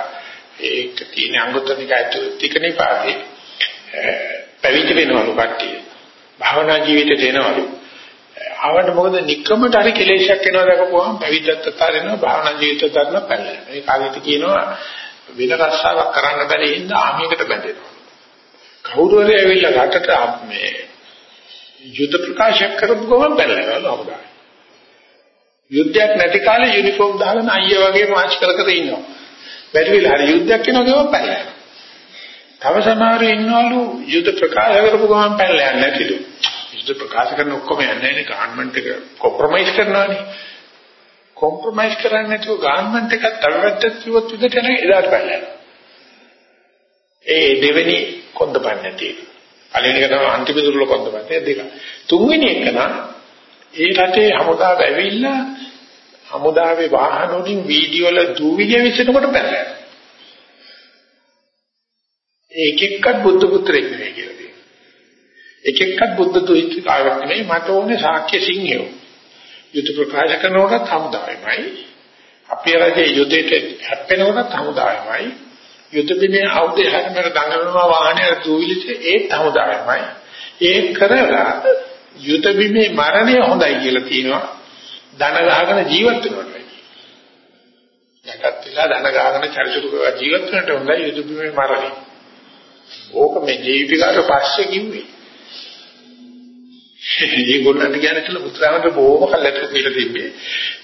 ඒක තියෙන අංගුත්තර නිකායේ තිකනේ පාඩේ පැවිදි වෙනවලු කට්ටිය. භාවනා ජීවිතේට එනවලු. ආවට මොකද නික්කමට හරි කෙලෙසයක් එනවා දකපුවාම පැවිද්දත් අතාරිනවා භාවනා ජීවිතත් අතාරිනවා පැල්ලෙන. මේ කාගෙත් කියනවා වෙන රස්සාවක් කරන්න බැරි හින්දා ආමියකට බැඳෙනවා. කවුරු හරි ඇවිල්ලා රටට මේ යුද්ධ ප්‍රකාශයක් කරපු ගමන් පැල්ලෙනවා නෝදා. යුද්ධයක් නැති කාලේ යුනිෆෝම් දාගෙන අයියා වගේ මාච් කර කර ඉන්නවා. බැරි වෙලා හරි යුද්ධයක් වෙනවා ගමන් පැල්ලෙනවා. තව සමහරව ඉන්නවලු යුද්ධ ප්‍රකාශ කරපු ගමන් පැල්ලෙන්නේ නැතිලු. යුද්ධ ප්‍රකාශ කරන ඔක්කොම යන්නේ නේ ගවර්න්මන්ට් එක කොම්ප්‍රොමයිස් කරනවානේ. කොම්ප්‍රොමයිස් කරන්නේ නැතුව ගවර්න්මන්ට් එකත් තවවැද්දක් කිව්වොත් උදේට එන එදාට පැනලා. ඒ දෙවෙනි කොන්දපන්නේ නැති. පළවෙනි එක තමයි අන්තිම දුර්ල කොන්දපන්නේ දෙක. තුන්වෙනි එක නම් ඒ රටේ හමුදාව ඇවිල්ලා හමුදාවේ වාහන වලින් වීඩියෝ වල දූවිලිය විසනකොට පැනලා. ඒක එක්කත් බුද්ධ පුත්‍රයෙක් නෙවෙයි කියලා කියනවා. එක එක්කත් බුද්ධ දුහිත්‍රිකාවක් නෙවෙයි මට ඕනේ ශාක්‍ය සිංහයෝ. යුද ප්‍රකාශ කරනකොටත් හමුදාවෙමයි. අපේ රජයේ යුදයට හැප්පෙනකොටත් හමුදාවෙමයි. යුද බිමේ ආයුධය හැමර දඟලනවා වාහනේ දූවිලිට ඒත් හමුදාවෙමයි. ඒක කරලා යුද බිමේ මරණය හොඳයි කියලා කියනවා. ධන ගහගෙන ජීවත් වෙනවා. යටත් වෙලා ධන ගහගෙන චරිචුරු ජීවත් වෙනට හොඳයි යුද බිමේ මරණය. ඕක මේ ජීවිතකාර පස්සේ කිව්වේ. ඒගොල්ලන්ට කියන්නේ කියලා පුත්‍රාමට බොහොම කල්ලාතු කියලා තිබ්බේ.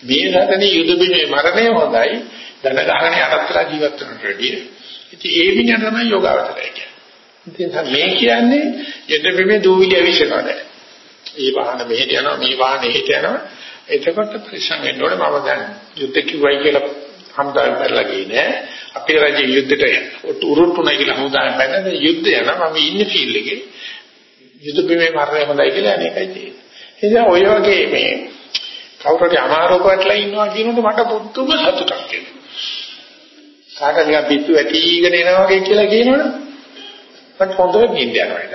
මේ සතනේ යුද බිමේ මරණය හොඳයි ධන ගහගෙන අරත්තලා ජීවත් වෙනට වැඩිය. ඉතින් ඒ විදිහ තමයි යෝගාවචරය කියන්නේ. ඉතින් මේ කියන්නේ යුද බිමේ දූවිලි අවිෂනවා දැන්. මේ වාහන මෙහෙට යනවා මේ වාහන එහෙට යනවා. එතකොට පරිසං වෙන්න ඕනේ මම දැන් යුද්ධ කිව්වයි කියලා හම්දාන් කරලා ගියේ නෑ. අපේ රජයේ යුද්ධයට උරුට්ටුණයි කියලා හම්දාන් බැලුවා. යුද්ධ යනවා මම ඉන්නේ ෆීල්ඩ් එකේ. යුද බිමේ මරණය හොඳයි කියලා අනේකයි තියෙන්නේ. එනිසා ඔය වගේ මේ කවුරුහරි අමාරුකටලා ඉන්නවා කියනකොට මට පුදුම සතුටක් එනවා. කාට නිකන් පිටු ඇටිගෙන එනවා වගේ කියලා කියනවනේ මට හොඳට නිින්ද යනවා ඒක.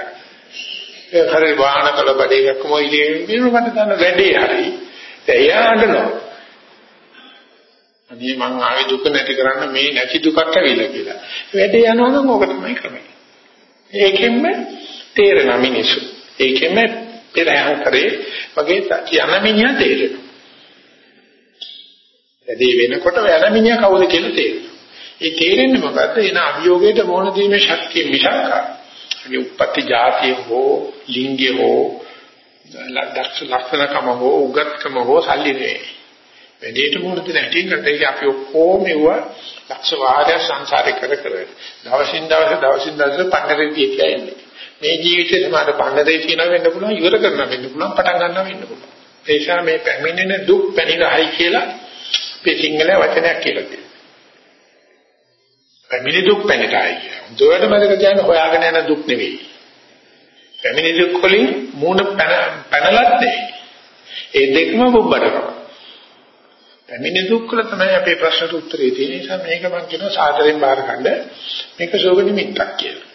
ඒ හරි වාහන කළ බඩේක් කොම ඉලියෙන් මට දන්න වැඩේ හරි. දැන් එයා අඬනවා. අනේ මං ආවේ දුක නැති කරන්න මේ නැති දුකක් ඇවිල්ලා කියලා. වැඩේ යනවා නම් ඕක තමයි ක්‍රමය. ඒකෙන්ම තේරෙන මිනිස්සු. ඒකෙම පෙරහන් කරේ වගේ කියන මිනිහා තේරෙනවා. එදී වෙනකොට යන මිනිහා කවුද කියලා තේරෙනවා. ඒ තේරෙන්නේ මොකද්ද? එන අභියෝගයට මොන දීමේ ශක්තිය මිසක් අගේ උප්පත්ති જાතිය හෝ ලිංගය හෝ ලක්ෂ ලක්ෂණකම හෝ උගත්කම හෝ සල්ලි නෙවෙයි. වැඩේට මොන දෙන හැටින් කරේ අපි ඔක්කොම මෙවුවා ලක්ෂ වාරයක් සංසාරේ කර කර දවසින් දවස දවසින් දවස පන්නරේ තියන්නේ. මේ ජීවිතේ සමාද පන්නරේ තියන වෙන්න පුළුවන් ඉවර කරන වෙන්න පුළුවන් පටන් ගන්න වෙන්න පුළුවන්. ඒ නිසා මේ පැමිණෙන දුක් පැනිරහයි කියලා අපේ සිංහල වචනයක් කියලා තියෙනවා. පැමිණි දුක් පැනිරහයි කියන. දුවට මතක තියාගන්න හොයාගෙන යන දුක් නෙවෙයි. පැමිණි දුක් වලින් මූණ පැනලත් නෙවෙයි. ඒ දෙකම බුබ්බඩනවා. පැමිණි දුක් වල තමයි අපේ ප්‍රශ්නට උත්තරේ තියෙන නිසා මේක මම කියනවා සාදරයෙන් බාර ගන්න මේක ශෝක නිමිත්තක් කියලා.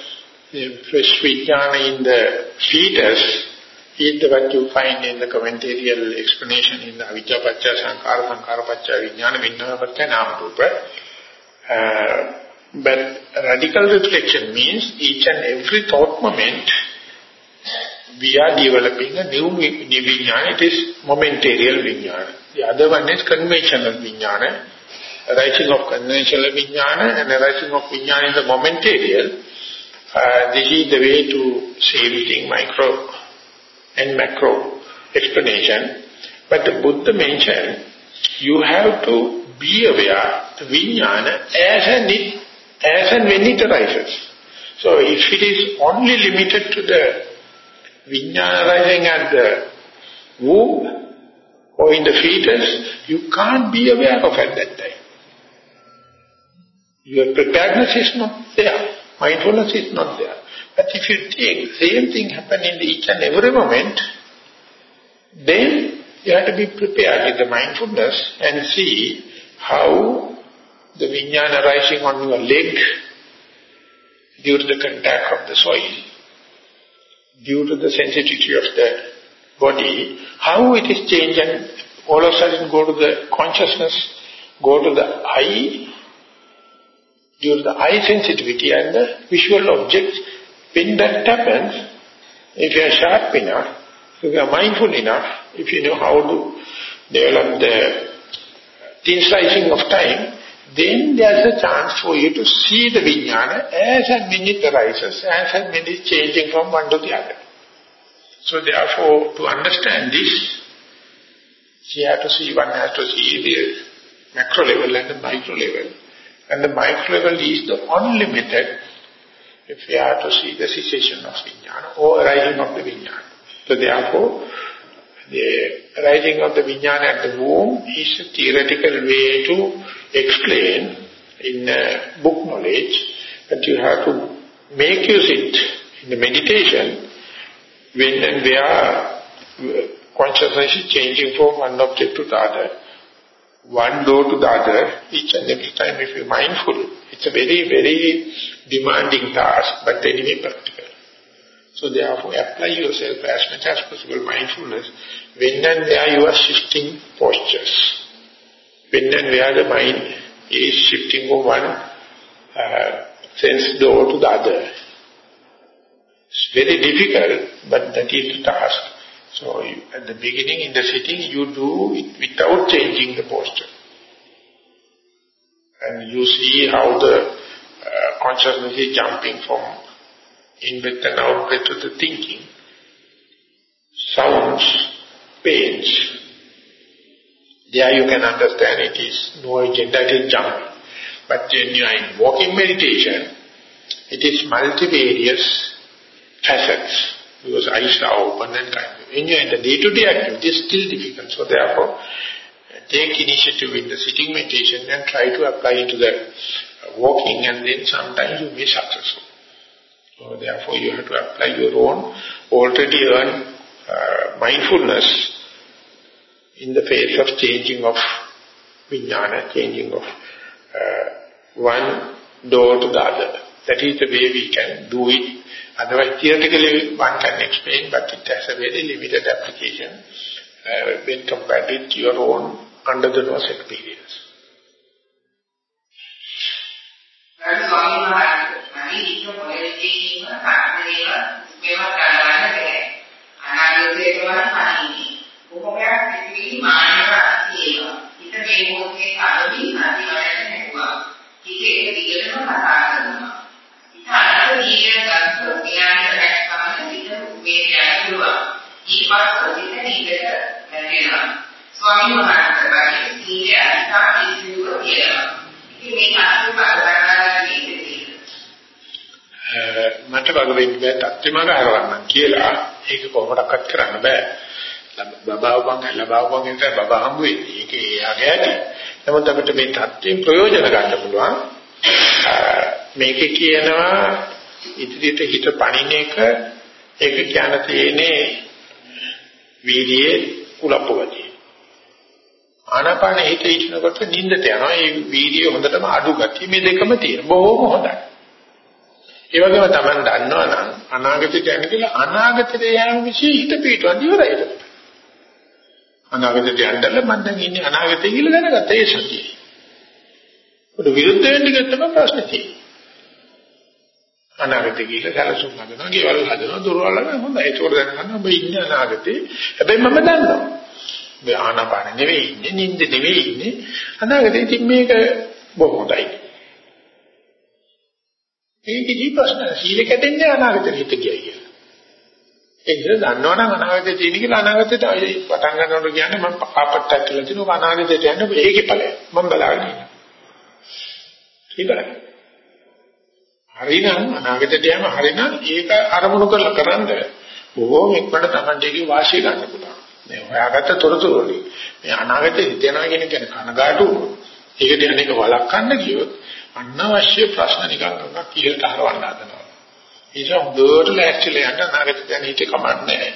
The fresh vijnana in the fetus is what you find in the commentarial explanation in the Avijja Pacha Sankara Sankara Pacha Vijnana Vijnana Pacha Namarupa. Uh, but radical reflection means each and every thought moment we are developing a new, new vijnana. It is momentarial vijnana. The other one is conventional vijnana. Arising of conventional vijnana and arising of vijnana in the momentary. Uh, this is the way to say everything, micro and macro explanation. But the Buddha mentioned, you have to be aware the vijnana as and, it, as and when it arises. So if it is only limited to the vijnana arising at the womb or in the fetus, you can't be aware of at that time. Your preparedness is not there. Mindfulness is not there. But if you take same thing happen in each and every moment, then you have to be prepared with the mindfulness and see how the vijnana rising on your leg due to the contact of the soil, due to the sensitivity of the body, how it is changed and all of a sudden go to the consciousness, go to the eye, due to the eye sensitivity and the visual objects, when that happens, if you are sharp enough, if you are mindful enough, if you know how to develop the thin slicing of time, then there's a chance for you to see the vijnana as when it arises, as it is changing from one to the other. So therefore, to understand this, you have to see, one has to see the macro level and the micro level. And the micro level is the unlimited if we are to see the cessation of vijnana or arising of the vijnana. So therefore, the arising of the vijnana at the womb is a theoretical way to explain in uh, book knowledge, but you have to make use it in the meditation when and where consciousness is changing from one object to the other, one door to the other, each and every time if you're mindful, it's a very, very demanding task, but anyway practical. So therefore apply yourself as much as possible mindfulness when and where you are shifting postures. When and where the mind is shifting from one uh, sense door to the other. It's very difficult, but that is the task. So you, at the beginning in the sitting, you do it without changing the posture. And you see how the uh, consciousness is jumping from in-breath and out-breath to the thinking, sounds, pains. There you can understand it is no agenda, it is jumping. But when you are in walking meditation, it is multivarious facets because eyes are open and kind. When you are in the day-to-day -day activity, it is still difficult. So therefore, take initiative in the sitting meditation and try to apply it to the walking and then sometimes you may be successful. So therefore you have to apply your own already earned uh, mindfulness in the face of changing of vijnana, changing of uh, one door to the other. That is the way we can do it. Otherwise, theoretically one can explain, but it has a very limited application uh, when compared with your own under-the-nose experience. අපි ඉන්න පොලිසියේ ඉන්න කට්ටියව මේවා කරගන්න බැහැ. අනාගතේට වල කණින්නේ. කොහොමද පිටිවි මානව තියෙනවා. හිත මේ මොහොතේ කඩමින් නැති වෙන්නේ නැතුවා. හිත ඒක දිගටම කතා කරනවා. හිත අර දීර්ඝ ගන්න ඥාන රැකගන්න හිත මේ යනවා. ඊපස්ස හිත නිදට නැගෙනවා. ස්වාමීන් වහන්සේගේ සීලය අනිතා කිසිදු කියලා. ඉතින් මේ අසුබ කරගන්න මට වග වෙන්න බෑ තත්ත්වෙමග හරවන්න කියලා ඒක කොහොමඩක්වත් කරන්න බෑ. බබාවපන් ලබාවපන් කියන බබා හම්බ වෙන්නේ. ඒක එයාගේ ඇති. නමුත් අපිට මේ තත්ත්වෙන් ප්‍රයෝජන ගන්න පුළුවන්. මේකේ කියනවා ඉදිරියට හිත පණින එක ඒක කියන තියෙන්නේ වීර්යයේ කුලප්පවදී. ආනාපාන හිත ඉන්නකොට නිින්දට යනවා. ඒ වීර්යය හොඳටම අඩු ගතිය මේ දෙකම තියෙන. බොහොම හොඳයි. ඒ වගේම Taman දන්නවා නම් අනාගතයට යන කියලා අනාගතයට යෑම વિશે හිත පිටවන්න ඉවරයි. අනාගතයට යන්නදල මම දැන් ඉන්නේ අනාගතය කියලා දැනගත්තා ඒ සතියේ. උඩ විරුද්ධ වෙන්න ගත්තම ප්‍රශ්නේ තියෙන්නේ. අනාගතේ කියලා සැලසුම් හදනවා, ගෙවල් හදනවා, දොරවල් හදනවා. හොඳයි. ඒක දැනගන්න ඔබ ඉන්නේ අනාගතේ. හැබැයි මම දන්නවා. ඔබ ආනාපාන නෙවෙයි ඉන්නේ, නිින්ද නෙවෙයි ඉන්නේ. අනාගතේ ඉතින් මේක බොහොම හොඳයි. ඒකේ ප්‍රශ්න සීල කැඩෙන්නේ අනාගතේ හිත කියයි කියලා. ඒ නිසා දන්නවනම් අනාගතේ තියෙන කියලා අනාගතේට පටන් ගන්නකොට කියන්නේ මම පාපට්ටක් කියලා තියෙනවා අනාගතේට යන්න ඒකේ ඵලය. මම බලාගෙන ඉන්නවා. ඉවරයි. හරිනම් අනාගතයට යම හරිනම් ඒක අරමුණු කරලා කරන්ද බොහෝම ඉක්මනට Tamanටගේ වාසිය ගන්න පුළුවන්. මේ හොයාගත්ත තොරතුරු වලින් මේ අනාගතේ හිතනවා කියන එක කනගාටු ඒකට අනේක වළක්වන්න කියොත් අනවශ්‍ය ප්‍රශ්න නිකන් ගොඩක් ඉහළට හරවන්න හදනවා. ඒක හොඳට ලෑස්තිලා යන්න අනාගතේ දැන හිතේ කමන්නේ.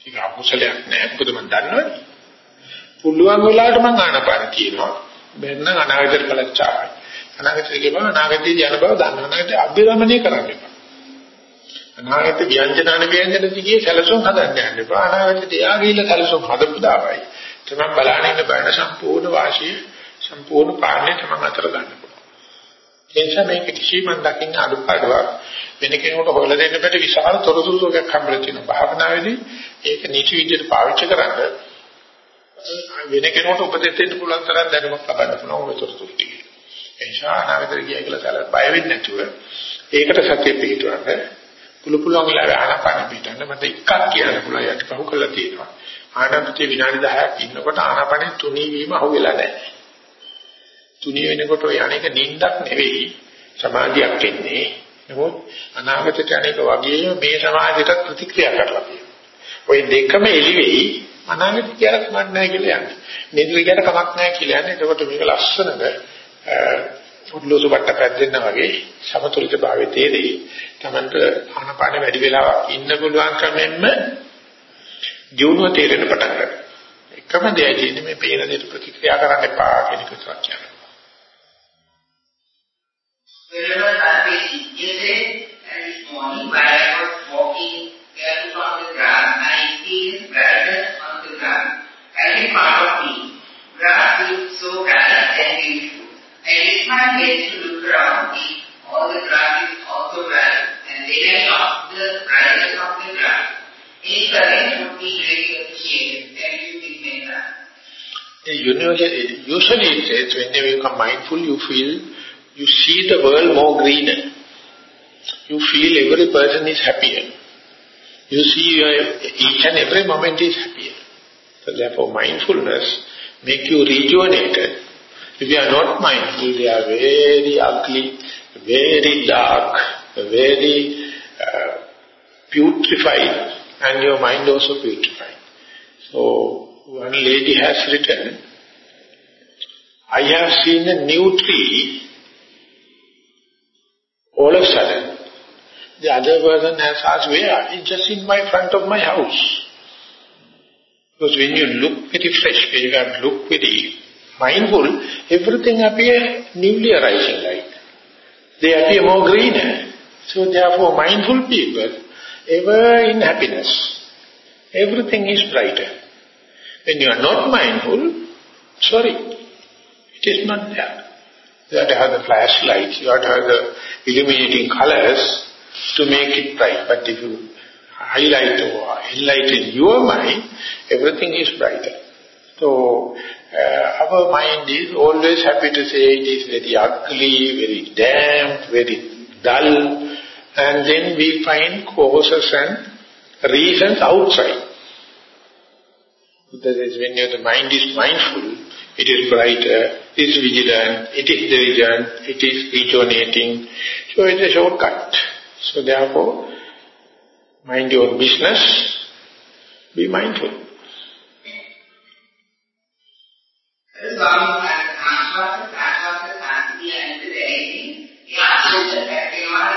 ඒක අකුසලයක් නෑ මොකද මම දන්නවනේ. පුළුවන් වෙලාවට මම ආනපාන කියනවා. බැන්න අනාගතේ කලච්චාවයි. අනාගතේ කියපම අනාගතේ යන බව දන්න. අනාගතේ අභිරමණය කරන්න එපා. අනාගත ව්‍යංජන අනව්‍යංජන දිගේ සැලසුම් හදන්න යන්න එපා. අනාගතේ එයා ගිහිල්ලා සැලසුම් හදපු දාවයි. තමයි බලන්න ඉන්න බෑන සම්පූර්ණ වාසිය සම්පූර්ණ පාලනය තමයි අතර ගන්න පුළුවන්. ඒ නිසා මේක කිසිම දකින්න අඩුපාඩුවක් වෙන කෙනෙකුට හොයලා දෙන්න බැරි විශාල තොරතුරුකයක් හම්බෙලා තියෙනවා. භාවනාවේදී ඒක නීති විද්‍යාවට පාවිච්චි කරන්න වෙන කෙනෙකුට උපදෙස් දෙන්න පුළුවන් තරම් දැනුමක් ලබන්න පුළුවන් ඔය තොරතුරු ටික. ඒ නිසා අනාගතේ ගියා කියලා සැල බය වෙන්නේ නැතුව ඒකට සතිය පිටවන්න පුළු පුළුවන් වෙලාවෙ ආනාපාන පිටන්න මට එකක් කියන්න පුළුවන් යට පහු කරලා තියෙනවා. ආනාපානයේ විනාඩි 10ක් ඉන්නකොට ආනාපානෙ තුනී වීම අහුවෙලා නැහැ. තුනී වෙනකොට ඔය අනේක නිින්දක් නෙවෙයි සමාධියක් එන්නේ. නමුත් අනාගතයට අනේක වගේම මේ සමාධියට ප්‍රතික්‍රියා කරලා තියෙනවා. ওই දෙකම එළි වෙයි අනාගත කියලා කමක් නැහැ කියලා යන්නේ. නිදිර කියන කමක් නැහැ කියලා යන්නේ. එතකොට මේක ලස්සනද උඩලෝසු බට්ට පැද්දෙන්න වගේ සමතුලිත භාවයේ තේරෙයි. Tamanට ආනපාන වැඩි වෙලාවක් ඉන්න පුළුවන් ක්‍රමෙන්ම ජීවුව තේරෙන්න පටන් ගන්නවා. එකම දෙයයි තියෙන්නේ මේ පේන දෙයට ප්‍රතික්‍රියා කරන්න එපා කියන එක කියන්නේ. Wherever that is yesterday and this morning while I was walking barefoot on the grass, I experienced brightness on the ground. Every part of me, grass looked so bright and beautiful. I raised my head to look around me. All the grass is also bright, and then I lost the brightness of the grass. Any current would be greatly appreciated. Big Meta. Usually, it says when you become mindful, you feel, you see the world more greener. You feel every person is happier. You see your, each and every moment is happier. So therefore mindfulness make you rejuvenated if you are not mindful, they are very ugly, very dark, very uh, putrefied, and your mind also putrefied. So, one lady has written, I have seen a new tree, all of a sudden, the other person has asked, where? It's just in my front of my house. Because when you look very fresh, when you look very mindful, everything appear newly arising light. They appear more greener. So therefore mindful people, ever in happiness. Everything is brighter. When you are not mindful, sorry, it is not there. You have to have the flashlight, you have to have the illuminating colors to make it bright. But if you highlight or enlighten your mind, everything is brighter. So uh, our mind is always happy to say it is very ugly, very damp, very dull, and then we find causes and reasons outside. That is when the mind is mindful, it is brighter, it is vigilant, it is diligent, it is rejuvenating. So it's a shortcut. So therefore, mind your business, be mindful. ස්වාමීන් වහන්සේ ආශ්වාස ප්‍රාශ්වාස සාන්තිය ඇතුළේ ඒ ආශ්වාස පැටේවා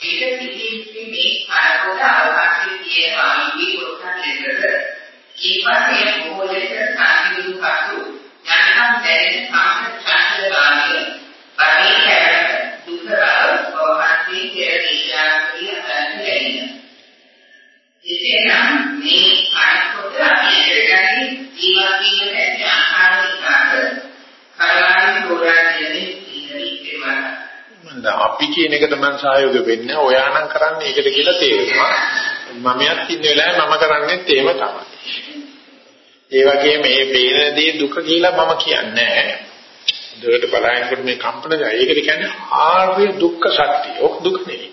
ඒක පිටින් මේ කාරකෝට අවකාශයේ තියෙන ආනිවි කොටස දෙකට ඊපස්සේ බොහෝ ලෙස සාන්ති දුකතු යනකම් දැනෙන සාන්ත චාන්තල බාහිය පරිහර දුකරව බවහන්සේ කෙරෙහියාකලිය අන්තිලෙන්න එසේනම් මේ කාරකෝට අපි ඉගෙන ගන්නේ ජීවත් වීමට ඇති ආකාරය විකාර කරලානේ තෝරා කියන්නේ ඉතිරි ඒවා. මන්ද අප නම් සහයෝග වෙන්නේ ඔයා නම් කරන්නේ ඒකට කියලා තේරෙනවා. මමයක් ඉන්න වෙලාවේ මම කරන්නේත් එහෙම තමයි. ඒ වගේම මේ පේනදී දුක කියලා මම කියන්නේ නැහැ. දෙවට බලහිනකොට මේ කම්පන જાય. ඒකට කියන්නේ ආර්ය දුක්ඛ සත්‍ය. ඔක් දුක නෙවෙයි.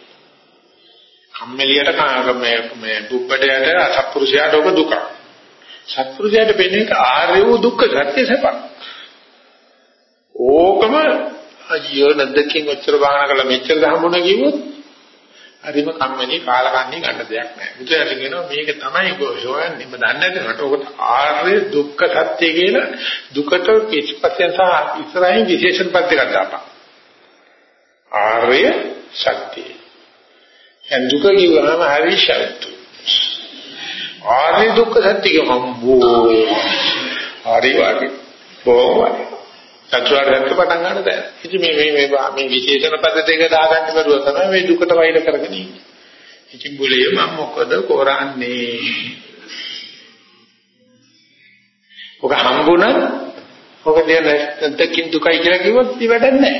කම්මැලියට මේ මේ දුක්බඩයට අසත්පුරුෂයාට ඔක දුක. සත්පුරුෂයාට වෙන්නේ ආර්ය වූ දුක්ඛ සත්‍ය සපක්. ඕකම අයියෝ නැද්දකින් ඔච්චර බාහන කළා මෙච්චර හම්බුණා කිව්වොත් හරිම කම්මැලි කාලකන්ණි ගන්න දෙයක් නැහැ. බුදුරජාණන් කියනවා මේක තමයි ගෝෂෝයන්නේ. මම දන්නේ නැතිවට ඔකට ආර්ය දුක්ඛ සත්‍ය කියන දුකට පිටපස්සෙන් සහ ඉස්සරහින් විශේෂණ පද දෙකක් දාපන්. ආර්ය සත්‍ය. දැන් දුක කියවම හරි ශක්තු. ආර්ය දුක්ඛ සත්‍ය කියවම්බෝ. හරි වාගේ. බොහොමයි. චතුරාර්ය සත්‍ය පටන් ගන්න දැන. ඉතින් මේ මේ මේ මේ විශේෂණ පද දෙක දාගන්න බැරුව තමයි මේ දුකට වෛර කරගෙන ඉන්නේ. ඉතින් බුලිය මම මොකද කරන්නේ? ඔක හම්බුණා ඔක දෙන දෙකින් දුකයි කියලා කිව්වොත් ඉතින් වැඩක් නැහැ.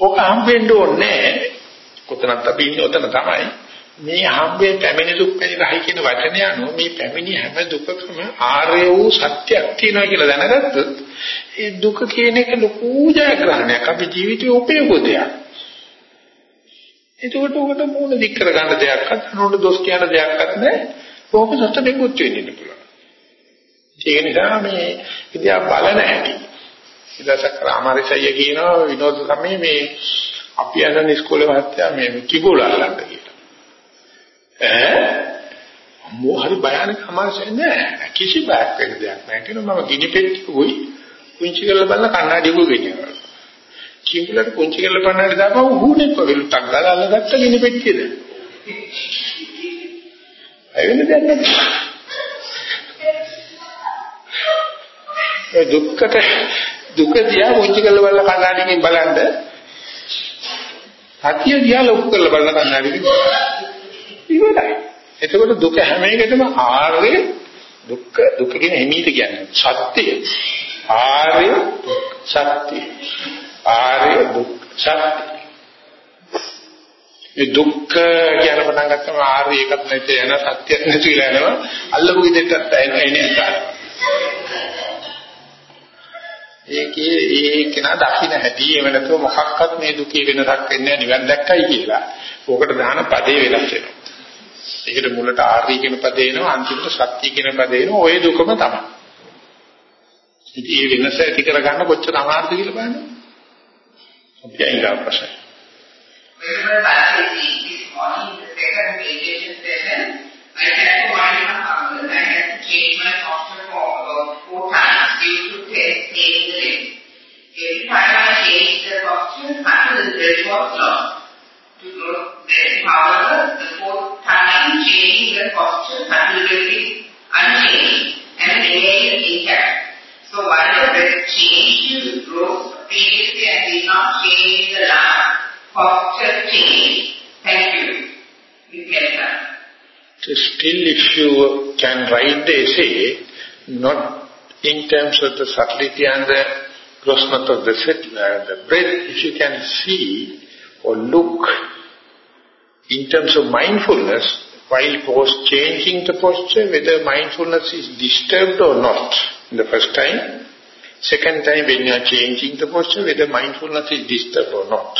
ඔක හම්බෙන්න ඕනේ නැහැ. කොතනත් අපි ඉන්නේ ඔතන තමයි. මේ හම්බේ පැමිණි දුක් පැනිරහයි කියන වචනය අනුව මේ පැමිණි හැම දුකකම ආර්ය වූ සත්‍යයක් තියෙනවා කියලා දැනගත්තොත් ඒ දුක කියන එක ලොකු ජයග්‍රහණයක් අපි ජීවිතේ උපයෝග දෙයක්. ඒකට උකට මූල දික් කර ගන්න දෙයක්වත් නෝන දොස් කියන දෙයක්වත් නැහැ. කොහොම සත්‍යෙ මුත් වෙන්න පුළුවන්. ඒක නිසා මේ ඉතියා බලන හැටි. ඉදසක් රාමාරිසయ్య කියනවා විනෝද සමයේ මේ අපි යන ඉස්කෝලේ මහත්තයා මේ කිබුල අල්ලන්න කියලා. ඈ මෝ හරි භයානක අමාරුයි නෑ කිසි බයක් වෙන දෙයක් නෑ කියනවා මම ගිනි පෙට්ටියකුයි පුංචි කරලා බලන කණ්ණාඩියකුයි ගෙනියනවා. කිඹුලට පුංචි කරලා කණ්ණාඩි දාපුවම හුණෙක් වගේ ලුටක් ගාලා අල්ලගත්ත ගිනි පෙට්ටියද. අයිවෙන්නේ දැන් නෑ. ඒ දුක්කට දුක දිහා පුංචි කරලා බලන කණ්ණාඩියකින් බලනද සතිය දිහා ලොකු කරලා බලන කන්නාඩියකින් ඉවරයි. එතකොට දුක හැම එකටම ආර්ය දුක්ඛ දුක කියන හිමීට කියන්නේ සත්‍ය. ආර්ය සත්‍ය. ආර්ය දුක් සත්‍ය. මේ දුක්ඛ කියන පටන් ගත්තම ආර්ය එකක් නැති යන සත්‍යයක් නැතිලා යනවා. අල්ලපු ගෙදරටත් එන්නේ නැහැ. ඒකේ ඒ කෙනා දකින්න හැටි එව නැතුව මොකක්වත් මේ දුකේ වෙනසක් වෙන්නේ නිවන් දැක්කයි කියලා. ඕකට දාන පදේ වෙනස් වෙනවා. ඒකට මුලට ආර්ය කියන පදේ එනවා අන්තිමට සත්‍ය කියන පදේ එනවා ওই දුකම තමයි. ඉතින් මේ වෙනස ඇති කරගන්න කොච්චර අමාරුද කියලා බලන්න. අපි අයිලා ප්‍රශ්න. I had to wind my still if you can write the essay, not in terms of the subtlety and the grossness of the, uh, the breath, if you can see or look in terms of mindfulness, while post changing the posture, whether mindfulness is disturbed or not in the first time. Second time, when you are changing the posture, whether mindfulness is disturbed or not.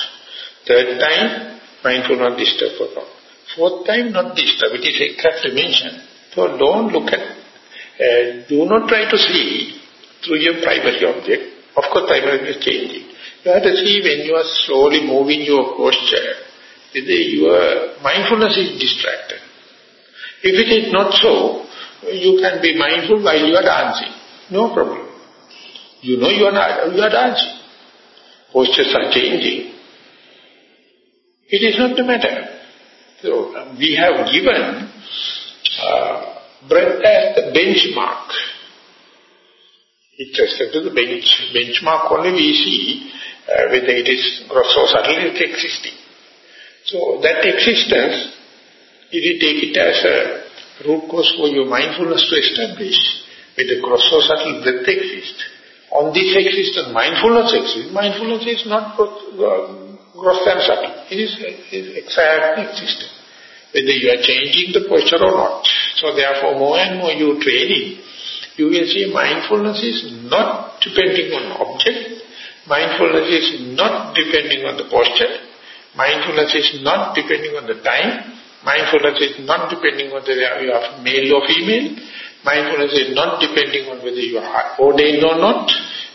Third time, mindfulness disturbed or not. Fourth time, not disturbed. It is exact dimension. So don't look at, uh, do not try to see through your primary object. Of course, primary is changing. You have to see when you are slowly moving your posture, whether your mindfulness is distracted. If it is not so, you can be mindful while you are dancing. No problem. You know you are, not, you are dancing. Postures are changing. It is not the matter. So we have given uh, breadth as the benchmark. With respect to the bench, benchmark only we see uh, whether it is gross or subtle, it is existing. So that existence, if you take it as a root cause for your mindfulness to establish, whether gross or subtle breath exists, on this existence mindfulness exists, mindfulness is not uh, gross and subtle. It is, is exactly existent. Whether you are changing the posture or not. So therefore, more and more you training, you will see mindfulness is not depending on object. Mindfulness is not depending on the posture. Mindfulness is not depending on the time. Mindfulness is not depending on whether you are male or female. Mindfulness is not depending on whether you are ordained or not.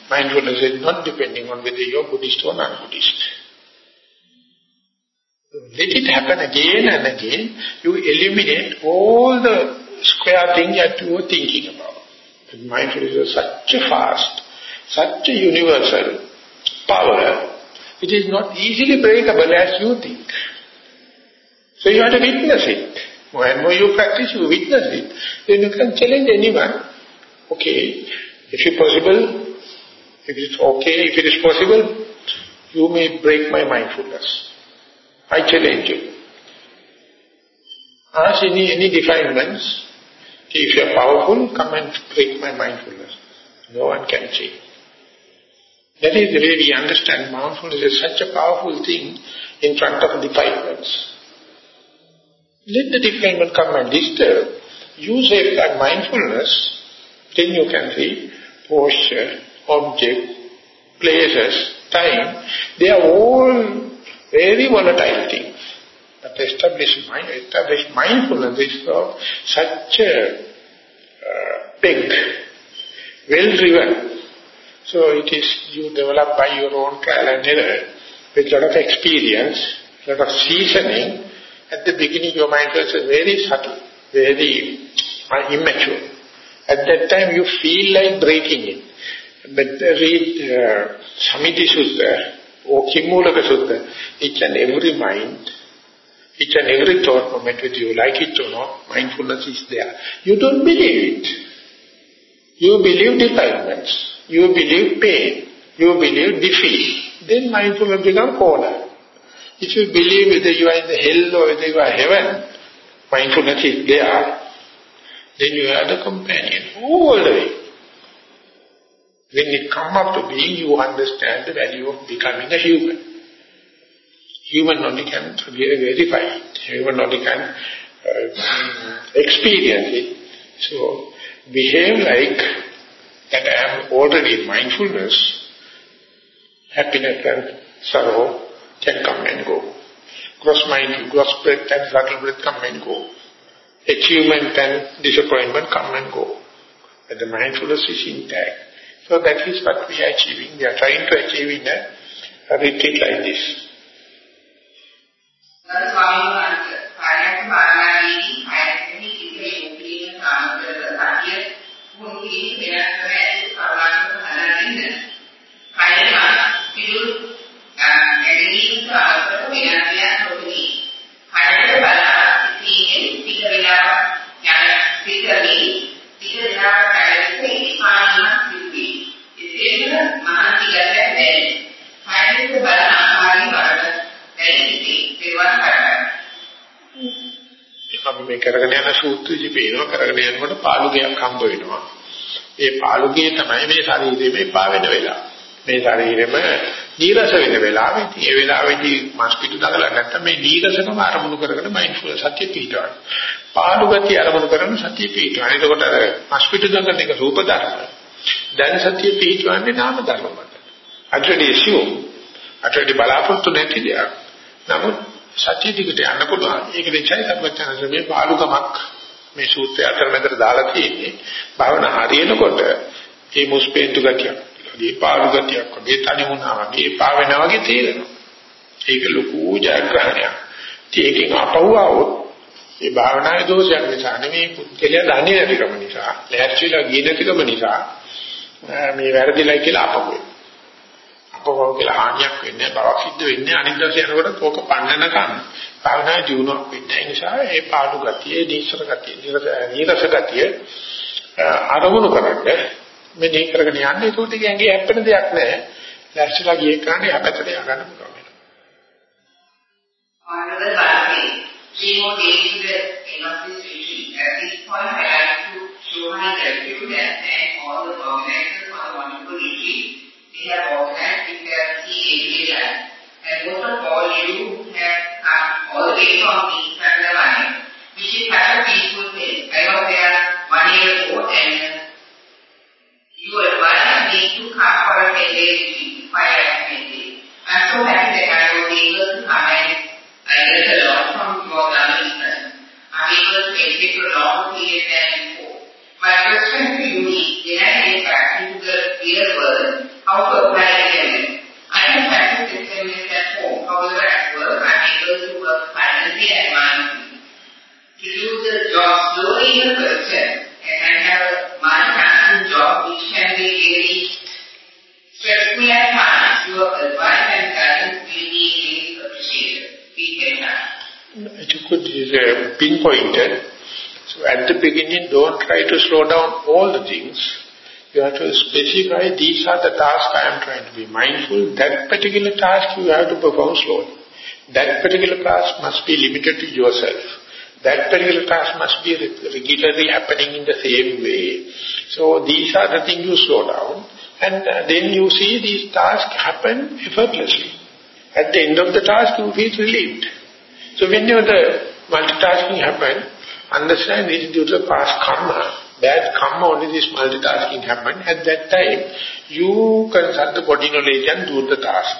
Mindfulness is not depending on whether you are Buddhist or non-Buddhist. Let it happen again and again. You eliminate all the square things that you are thinking about. And mindfulness is such a fast, such a universal power. It is not easily breakable as you think. So you have to witness it. More and more you practice, you witness it. Then you can challenge anyone. Okay, if it's possible, if it's okay, if it is possible, you may break my mindfulness. I challenge you. Ask any, any defilements. If you are powerful, come and break my mindfulness. No one can change. That is the way we understand mindfulness is such a powerful thing in front of the defilements. Let the defilement come and disturb. You say that mindfulness, then you can see posture, object, places, time. They are all very volatile thing. But established, mind, established mindfulness is of such a uh, well-driven. So it is you develop by your own trial and error with a lot of experience, a lot of seasoning. At the beginning your mind was very subtle, very uh, immature. At that time you feel like breaking it. But read uh, Samiti Sutta, Oh, or Kimmulaka Sutta, each and every mind, each and every thought moment, whether you like it or not, mindfulness is there. You don't believe it. You believe defilements. You believe pain. You believe defeat. Then mindfulness becomes corner. If you believe whether you are in the hell or whether you are heaven, mindfulness is there. Then you are the companion all the way. When it come up to being, you understand the value of becoming a human. Human only can verify it. Human only can uh, experience it. So, behave like that I am already in mindfulness. Happiness and sorrow can come and go. Gross mind, gross breath and subtle breath come and go. Achievement and disappointment come and go. But the mindfulness is intact. So that is what we are achieving. We are trying to achieve in a, a retreat like this. කරගෙන යන සූත්‍රජි පේනවා කරගෙන යනකොට පාළුගයක් හම්බ වෙනවා. ඒ පාළුගේ තමයි මේ ශරීරෙම එපා වෙන වෙලාව. මේ ශරීරෙම නීරස වෙන වෙලාව. ඒ වෙලාවේදී මස් පිටු දකලා නැත්තම් මේ නීරසකම අරමුණු කරගෙන මයින්ඩ්ෆුල් සතිය පිටවනවා. පාළු ගතිය අරමුණු කරගෙන සතිය පිටවනවා. එතකොට මස් පිටු දකන එක රූප ධර්ම. දැන් සතිය පිහිටවන්නේ නාම ධර්ම මත. අටඩි assume අටඩි බලාපොරොත්තු නැති දෙයක්. නමුත් සතිය දිගට යන්න පුළුවන්. ඒක දෙචයි සර්වඥාන්සේ මේ පාලුකමක් මේ සූත්‍රය අතරමැදට දාලා තියෙන්නේ. භවනා හරියනකොට මේ මුස්පේන්තු ගතිය, මේ පාලු ගතියක් වගේ තනි වුණා වගේ පාවෙනා වගේ තේරෙනවා. ඒක ලොකු ජයග්‍රහණයක්. ඒකෙන් අපවුවවොත් මේ භාවනාවේ දෝෂයක් නිසා නෙමෙයි පුද්ගලයා දන්නේ නැතිකම නිසා, ලෑස්තිලා ගිය නැතිකම නිසා මේ වැරදිලා කියලා අපෝ අපෝ කියලා හානියක් වෙන්නේ බවක් සිද්ධ වෙන්නේ අනිත් දවසේ යනකොට කෝක පන්නනකම් භාවනා ජීවණයක් වෙන්නේ ඒ නිසා ඒ පාඩු ගතිය දීසර ගතිය නීරස ගතිය ආරමුණු කරන්නේ මෙනි කරගෙන යන්නේ. ඒකට කියන්නේ හැප්පෙන දෙයක් නෑ දැක්ෂලා ගියේ කාණේ අපතට යගන්න පුළුවන් Honorable Bharati, three more days to the end of this retreat. At this point, I like to show my gratitude and thank all the organizers for the wonderful retreat have organized in their key areas and most of all, you have come all the way from the Sandavani, which is such a peaceful place. I was there one year ago and you advised me to come for a 10 day retreat, five activities. I'm so happy that I was able to come and I learned a lot from your government. I'm able to meditate for long period than before. My question to you is, when I get back into the real world, เขาฝึกไปเรียน I am. I can to be famous at home. However, at work, I'm able to work silently at my To do the job slowly in the first and I have my passion job which can be really stress me at times. Your advice and guidance really is appreciated. Be better. You good. uh, pinpoint it. So at the beginning, don't try to slow down all the things you have to specify, these are the tasks I am trying to be mindful. That particular task you have to perform slowly. That particular task must be limited to yourself. That particular task must be regularly happening in the same way. So these are the things you slow down. And uh, then you see these tasks happen effortlessly. At the end of the task, you feel relieved. So whenever the multitasking happen, understand it is due to the past karma bad karma only this multitasking happen. At that time, you consult the body knowledge and do the task.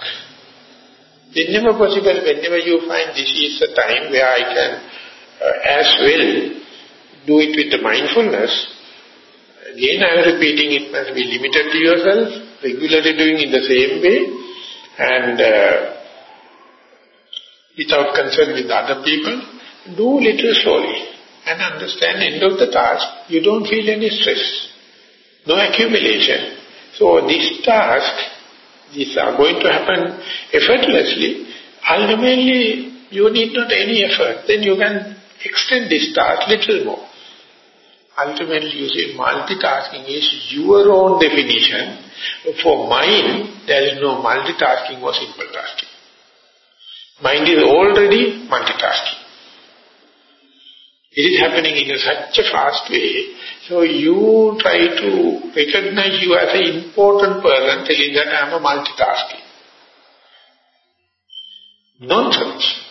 Whenever possible, whenever you find this is the time where I can uh, as well do it with the mindfulness, again I am repeating it must be limited to yourself, regularly doing in the same way, and uh, without concern with other people, do little slowly and understand end of the task, you don't feel any stress, no accumulation. So this task, these are going to happen effortlessly. Ultimately, you need not any effort. Then you can extend this task little more. Ultimately, you see, multitasking is your own definition. For mind, there is no multitasking or simple tasking. Mind is already multitasking. It is happening in a such a fast way. So you try to recognize you as an important person telling that I am a multitasking. Nonsense.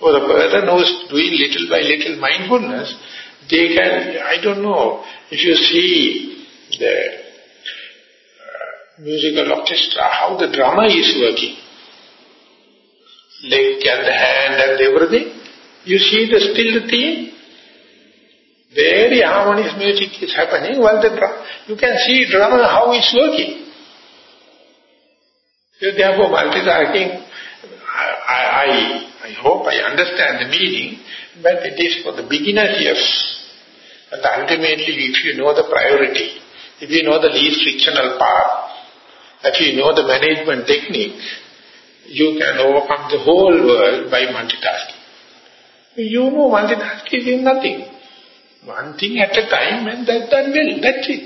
For the person who is doing little by little mindfulness, they can, I don't know, if you see the uh, musical orchestra, how the drama is working, leg and hand and everything, you see the still the theme, very harmonious music is happening while the you can see drama how it's working. So therefore multitasking, I, I, I hope I understand the meaning, but it is for the beginners, yes. And ultimately, if you know the priority, if you know the least frictional path, if you know the management technique, you can overcome the whole world by multitasking. You know multitasking is nothing. One thing at a time and that done well, that's it.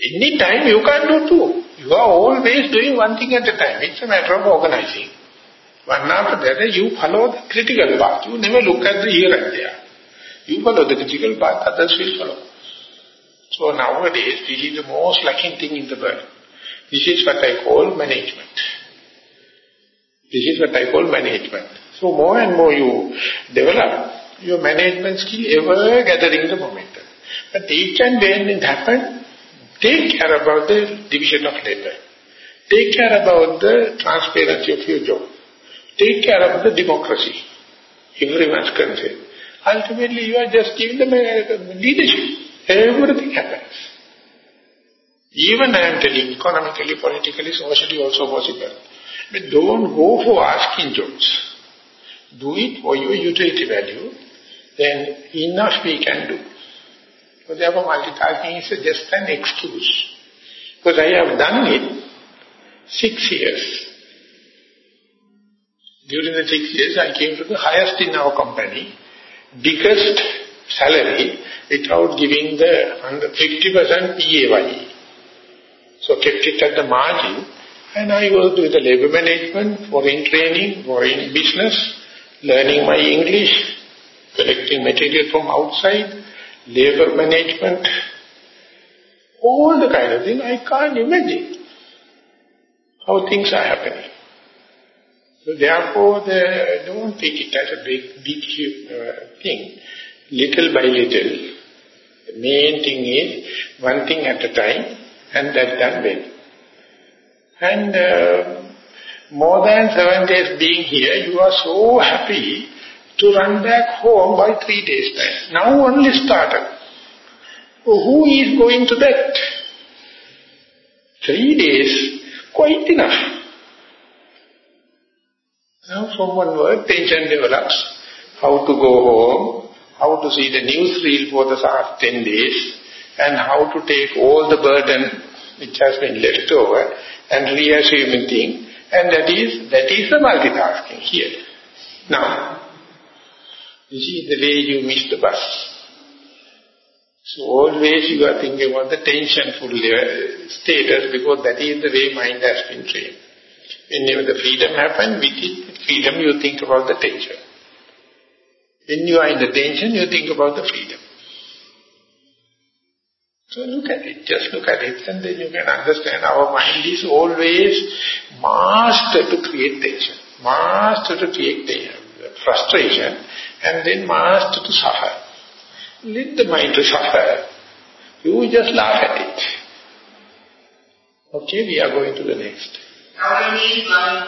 Any time you can't do two. You are always doing one thing at a time. It's a matter of organizing. One after the other, you follow the critical path. You never look at the here and there. You follow the critical path, others will follow. So nowadays, this is the most lacking thing in the world. This is what I call management. This is what I call management. So more and more you develop, your management skill ever gathering the momentum. But each and when it happens, take care about the division of labor. Take care about the transparency of your job. Take care of the democracy. Everyone's concerned. Ultimately, you are just giving them leadership. Everything happens. Even I am telling, economically, politically, socially also possible. But don't go for asking jobs. Do it for your utility value then enough we can do. So therefore multitasking is just an excuse. Because I have done it six years. During the six years I came to the highest in our company, biggest salary without giving the 50% PAYE. So kept it at the margin and I worked with the labor management, foreign training, foreign business, learning my English, collecting material from outside, labor management, all the kind of thing, I can't imagine how things are happening. So therefore, the, don't take it as a big, big uh, thing. Little by little, the main thing is one thing at a time, and that done well. And uh, more than seven days being here, you are so happy to run back home by three days time. Now only started. Who is going to that? Three days, quite enough. Now from one word, tension develops. How to go home, how to see the news reel for the last 10 days, and how to take all the burden which has been left over and reassuming thing. And that is, that is the multitasking here. Now, this is the way you miss the bus. So always you are thinking about the tensionful status because that is the way mind has been trained. Whenever the freedom happens, with it, freedom you think about the tension. When you are in the tension, you think about the freedom. So look at it, just look at it and then you can understand our mind is always master to create tension, master to create tension, frustration and then master to suffer. Let the mind to suffer. You just laugh at it. Okay, we are going to the next. ගෞරවනීය ස්වාමීන්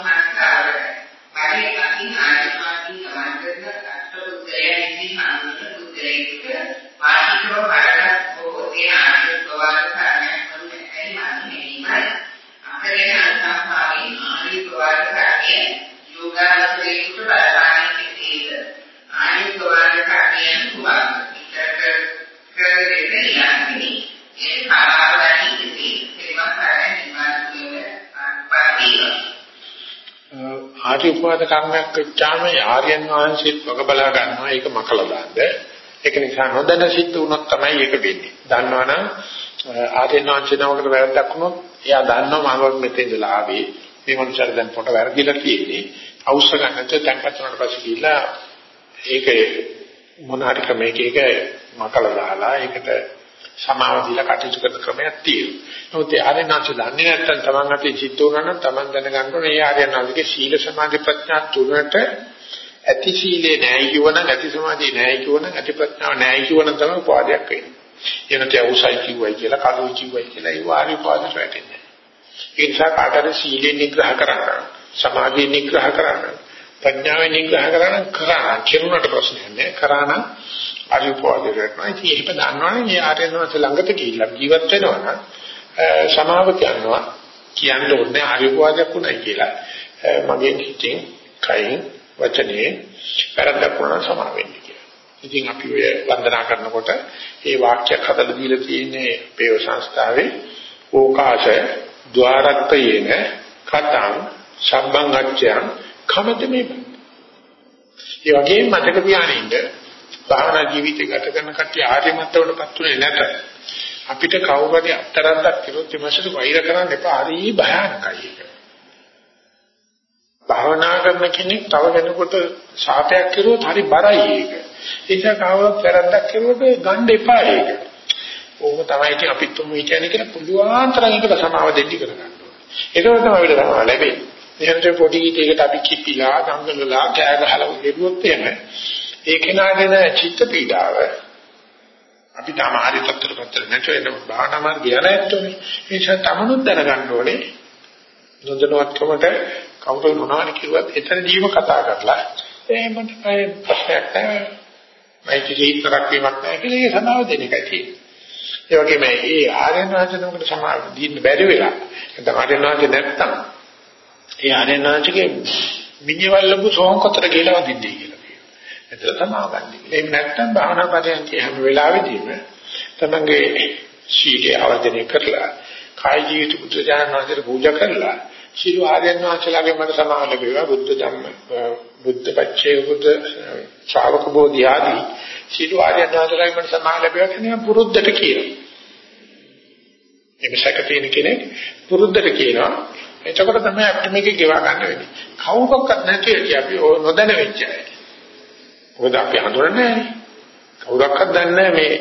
කාර්යයන් තුවා විතර කර දෙන්නේ යන්නේ. ඒ කාරණාවලින් ඉති ඒවා කාර්යයන් නිමාන ආර්ය උපවාද කර්මයක් කච්චාම ආර්යයන් වහන්සේත් වග බලා ගන්නවා ඒක මකලා දාන්න. ඒක නිසා නොදැන සිද්ධ වුණොත් තමයි ඒක වෙන්නේ. දන්නවනම් ආර්යයන් වහන්සේනමකට වැරද්දක් වුණොත් එයා දන්නවා මම මෙතෙන් ඉඳලා ආවේ. මේ මනුස්සයාට දැන් පොට වැරදිලා තියෙන්නේ. අවශ්‍ය ගන්නට තැන්පත් වුණාට පස්සේ ගිහිල්ලා ඒක මොන හරි ක්‍රමයක ඒක මකලා දාලා ඒකට සමාව දීලා කටයුතු කරන ක්‍රමයක් තියෙනවා. නමුත් ඒ ආර්යනාංශ දන්නේ නැත්නම් Taman අතේ චිත්ත උනා නම් Taman දැනගන්න ඕනේ ඒ ආර්යනාංශගේ සීල සමාධි ප්‍රඥා තුනට ඇති සීලේ නැහැ කියවනම් ඇති සමාධිය නැහැ කියවනම් ඇති ප්‍රඥාව නැහැ කියවනම් තමයි උපාදයක් වෙන්නේ. එනට අවශ්‍යයි කිව්වයි කියලා කලුයි කිව්වයි කියලා ඒ වාරි උපාදට වැටෙන්නේ. ඒ නිසා කාටද සීලේ නිග්‍රහ කරන්න, සමාධිය නිග්‍රහ කරන්න, ප්‍රඥාවෙන් නිග්‍රහ කරන්න කරා කෙරුණට ප්‍රශ්නයක් නෑ. කරා නම් ආරි උපාදයට වැටෙනවා. ඉතින් එහෙම දන්නවනේ මේ ආර්යනවස ළඟට ගිහිල්ලා ජීවත් වෙනවා නම් සමාව කියනවා කියන්න ඕනේ ආරි උපාදයක් උනායි කියලා. මගේ හිතෙන් කයින් වචනේ වැරද්දක් වුණා සමා වෙන්න කියලා. ඉතින් අපි ඔය වන්දනා කරනකොට ඒ වාක්‍යයක් හදලා දීලා තියෙන්නේ පේව සංස්ථාවේ ඕකාශ ద్వාරත්තයේන කතං සම්බං අච්ඡයන් කමතමේ. ඒ වගේම මතක තියාගන්න භාවනා ජීවිතය ගත කරන කට්ටිය ආර්ය මට්ටමකටපත් උනේ නැත. අපිට කවුරු හරි අත්තරද්දක් කිව්වොත් එමසට වෛර කරන්න එපා. හරි භයානකයි ඒක. භාවනා කරන කෙනෙක් තව කෙනෙකුට ශාපයක් කරුවොත් හරි බරයි ඒක. ඒ නිසා කවුරුත් වැරද්දක් කරුවොත් ගන්න එපා ඒක. ඕක තමයි ඉතින් අපිත් තුමු හිතන්නේ කියලා පුළුවන් තරම් එකට සමාව දෙන්න කර ගන්න ඕනේ. ඒක තමයි අපිට සමාව ලැබෙන්නේ. එහෙනම් පොඩි ඊටයකට අපි කිපිලා, ගංගලලා, කෑ ගහලා ගෙරුවොත් එහෙම ඒ කෙනාගෙන චිත්ත පීඩාව අපි තම හරි තත්ත්වයකට නැතුව එන භාවනා මාර්ගය නැත්තෝනේ. ඒ නිසා තමනුත් දැනගන්න ඕනේ. නොදැනුවත්කමට කවුරු මොනවද කිව්වත් එතනදීම කතා කරලා එහෙම තමයි ප්‍රශ්නයක් නැහැ. මයි කිසිතරක් වීමක් නැහැ කියලා ඒ සමාව දෙන එකයි තියෙන්නේ. ඒ වගේම ඒ ආර්යනාථනකට සමාව දෙන්න බැරි වෙලා නැත්නම් ආර්යනාථ නැත්තම් ඒ ආර්යනාථගේ මිනිවල්ලපු සෝංකොතර කියලා වදින්නේ කියලා කියනවා. එතන සමාව ගන්න. එහෙම නැත්තම් භාවනා පදයන්ගේ හැම වෙලාවෙදීම තමංගේ සීලය අවදනය කරලා කාය ජීවිත බුද්ධ ඥානවන්තර පූජා කරලා සිළු ආර්යයන් වහන්සේලාගේ මට සමාන ලැබෙනවා බුද්ධ ධම්ම බුද්ධ පච්චේ බුද්ධ ශ්‍රාවක බෝධි ආදී සිළු ආර්යයන් වහන්සේලාගේ මට සමාන ලැබෙනවා කියන්නේ පුරුද්දට කියනවා. එමසක තියෙන කෙනෙක් පුරුද්දට කියනවා. එතකොට තමයි අපිට මේක ගෙවා ගන්න වෙන්නේ. කවුරක්වත් නැති ඇති අපි නොදැන වෙච්ච අය. මොකද අපි හඳුනන්නේ නැහැ. කවුරක්වත් දන්නේ මේ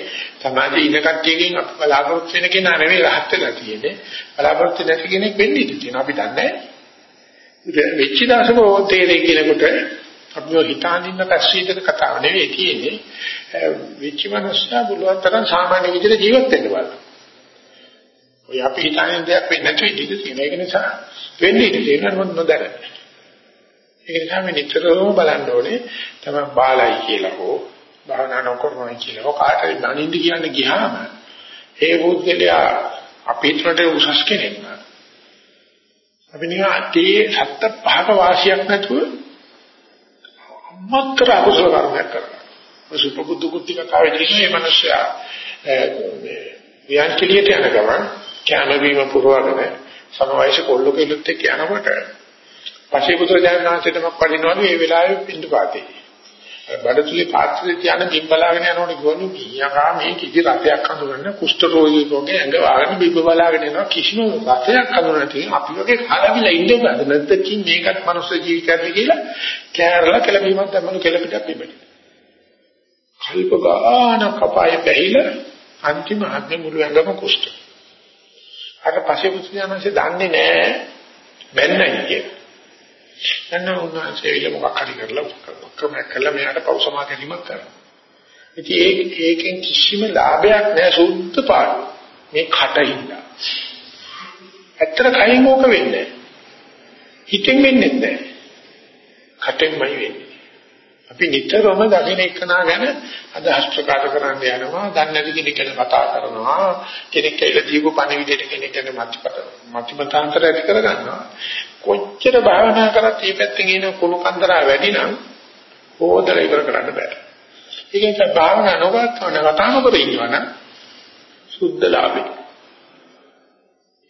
සමාජයේ ඉන්න කට්ටියකින් අපි බලාපොරොත්තු වෙන කෙනා නෙවෙයි රහත් වෙලා තියෙන්නේ. බලාපොරොත්තු නැති කෙනෙක් වෙන්න ඉඩ තියෙනවා අපි දන්නේ වෙච්ච දවසක ඕක තේරෙයි කියනකොට අපි ඔය හිතානින්න පැස්සීතක කතාව නෙවෙයි තියෙන්නේ. වෙච්ච මනුස්සයා පුළුවන් තරම් සාමාන්‍ය විදිහට ජීවත් වෙන්න බලන්න. ඔය අපි හිතානින් දෙයක් වෙන්නේ නැතු ඉඳී තියෙන. ඒක නිසා වෙන්නේ ඉඳී තියෙන මොන නොදැන. ඒක නිසා මේ නිතරම බලන්න ඕනේ තමයි බාලයි කියලා හෝ භාවනා නොකරනවා කියලා හෝ කාටරි නනින්ද කියන්න ගියාම ඒ බුද්ධලයා අපිට උසස් කෙනෙක් නා. අපි නිකන් අතේ සත්ත පහක වාසියක් නැතුව අමතර අකුසල කර්මයක් කරනවා. සුපබුද්ධ කුත්ති කතාවේ තියෙන මේ මිනිස්සයා වියන් කෙලියට යන ගමන් කැමවීම පුරවගෙන සමවයස කොල්ල කෙල්ලත් එක්ක යනකොට පස්සේ පුත්‍රයන් වහන්සේටම පදිනවා මේ වෙලාවේ පින්ඩ පාතේ. බඩතුලේ පාත්‍රය තියන බිම් බලාගෙන යනකොට ගොනු ගියකා මේ කිසි රසයක් හඳුනන්න කුෂ්ඨ රෝගියෙකුගේ ඇඟ වහගෙන බිම් බලාගෙන යනවා. කිසිම රසයක් හඳුනන්න තියෙන අපි වගේ කලබිලා ඉන්න බෑ. නැත්නම් මේකත් මනුස්ස ජීවිතයක් කියලා කෑරලා කියලා බීමක් දැම්මම කියලා පිටක් බිමට. කල්ප ගාන කපාය බැහිලා අන්තිම අද්ද මුළු ඇඟම කුෂ්ඨ. අර පස්සේ පුත්‍රයන්න්සේ දන්නේ නෑ බැන්නයි කියලා එන්න උන්වහන්සේ විල මොකක් හරි කරලා ක්‍රමයක් කළා මෙයාට පෞසමා ගැනීමක් කරනවා. ඉතින් ඒක ඒකෙන් කිසිම ලාභයක් නැහැ සුද්ධ පාඩු. මේ කටින්ද. ඇත්තට කයින් ඕක වෙන්නේ හිතෙන් වෙන්නේ නැහැ. කටෙන්මයි වෙන්නේ. අපි නිතරම දකින්න එකනා ගැන අදහස් ප්‍රකාශ කරන්න යනවා. දන්නේ නැති කෙනෙක් ගැන කතා කරනවා. කෙනෙක් කියලා දීපු පණිවිඩයට කෙනෙක් ගැන මතපත මතපතාන්තර ඇති කරගන්නවා. කොච්චර භාවනා කරත් මේ පැත්තෙන් එන කුණු කන්දරා වැඩි නම් ඕදලා ඉවර කරන්න බෑ. ඒක නිසා භාවනා නොගත්තම කතා නොකර ඉන්නවනම් සුද්ධ ලාභයි.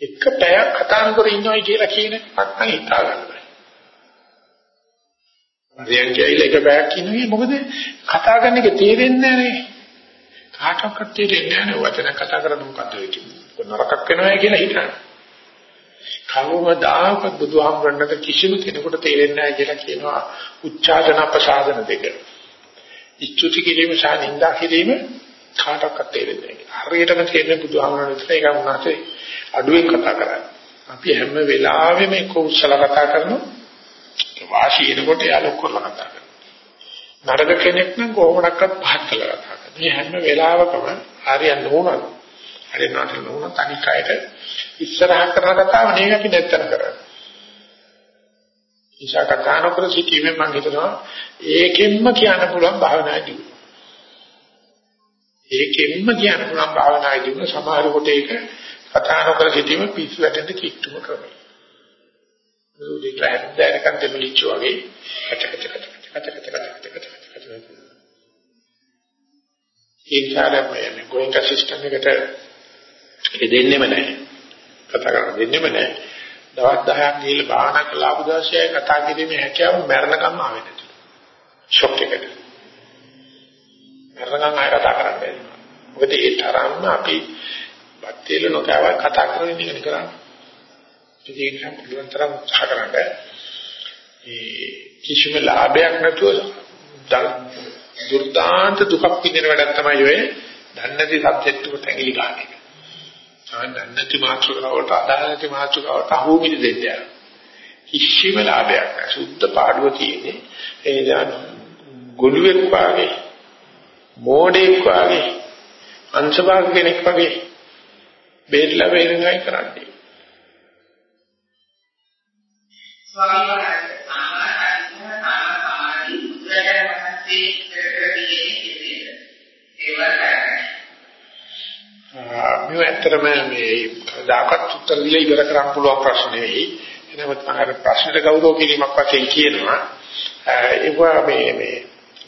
එක පැයක් කතා නොකර ඉන්නවයි කියලා කියන එකක් නම් හිතා ගන්න බෑ. මරියන් කියලා එක පැයක් ඉන්නේ මොකද කතා කරන එක තේරෙන්නේ නැහැ කාටවත් තේරෙන්නේ නැහැ වචන කතා කරන මොකද්ද ඒක නරකක් වෙනවා කියලා හිතන්නේ. කවමදාකවත් බුදුහාමුදුරන්ට කිසිම කෙනෙකුට තේරෙන්නේ නැහැ කියලා කියනවා උච්චාරණ ප්‍රසාදන දෙක. ඉස්තුති කිරීම සහ නින්දා කිරීම කාටවත් තේරෙන්නේ නැහැ. හරියටම තේරෙන්නේ බුදුහාමුදුරන් විතර ඒක උනාසේ අඩුවෙන් කතා කරන්නේ. අපි හැම වෙලාවෙම කෞශල කතා කරනවා. වාසි එනකොට යාලොක් කරලා කතා කරනවා. නරක කෙනෙක් නම් කොහොමඩක්වත් පහත් කළා කතා කරනවා. මේ හැම වෙලාවකම හරියන්න ඕනද? හරියන්නට ඕන තනිකයට ඉස්සරහ කරන කතාව නෙවෙයි අපි නැත්තර කරන්නේ. ඉෂා කතා නොකර සිටීමෙන් මම හිතනවා ඒකෙන්ම කියන්න පුළුවන් භාවනාදී. ඒකෙන්ම කියන්න පුළුවන් භාවනාදී සමහර කොට ඒක කතා නොකර සිටීම පිස්සු වැටෙන්න කිට්ටුම ක්‍රමයි. උදේට හැට දැනකන් දෙමිලිච්ච වගේ කටකට කටකට කටකට කටකට කටකට ඒ කාර්යමයනේ ගෝයන්ක සිස්ටම් එකට ඒ දෙන්නෙම නැහැ. කතා කරන්න දෙන්නෙම නැහැ. දවස් 10ක් ගිහලා බාහන කළා බුදාශය කතා කිරීමේ හැකියාව මරණකම් ආවේ නැතු ෂොක් එකට මරණකම් ආය කතා කරන්න බැහැ මොකද ඒ තරම්ම අපි බත් තෙල නොකෑවා කතා කරමින් ඉගෙන කරන්නේ ඒක නම් පුළුවන් තරම් උත්සාහ කරන්න. ඒ කිසිම ලාභයක් නැතුව දුර්දාන්ත දුකක් විඳින වැඩක් තමයි ඔය දන්නේ නැති සබ්ජෙක්ට් එකට ඇඟිලි ගන්න එක. නැති මාතෘකාවට අදාළ නැති මාතෘකාවට අහු මිල දෙන්න යනවා. කිසිම ලාභයක් නැහැ. සුද්ධ පාඩුව තියෙන්නේ. ඒ නිසා ගොළුෙක් වාගේ, මෝඩෙක් වාගේ, අංශභාග කෙනෙක් වාගේ බේරලා වෙනයි කරන්නේ. ස්වාමීන් වහන්සේ සාමාන්‍යයෙන් සාමාන්‍ය බුදුරජාණන් වහන්සේ දෙවියන් ඒවත් මේ ඇත්තටම මේ දායකත් උත්තර දීලා ඉවර කරන්න පුළුවන් ප්‍රශ්න නෙවෙයි. එනමුත් මම අර ප්‍රශ්නෙට ගෞරව කිරීමක් වශයෙන් කියනවා. ඒවා මේ මේ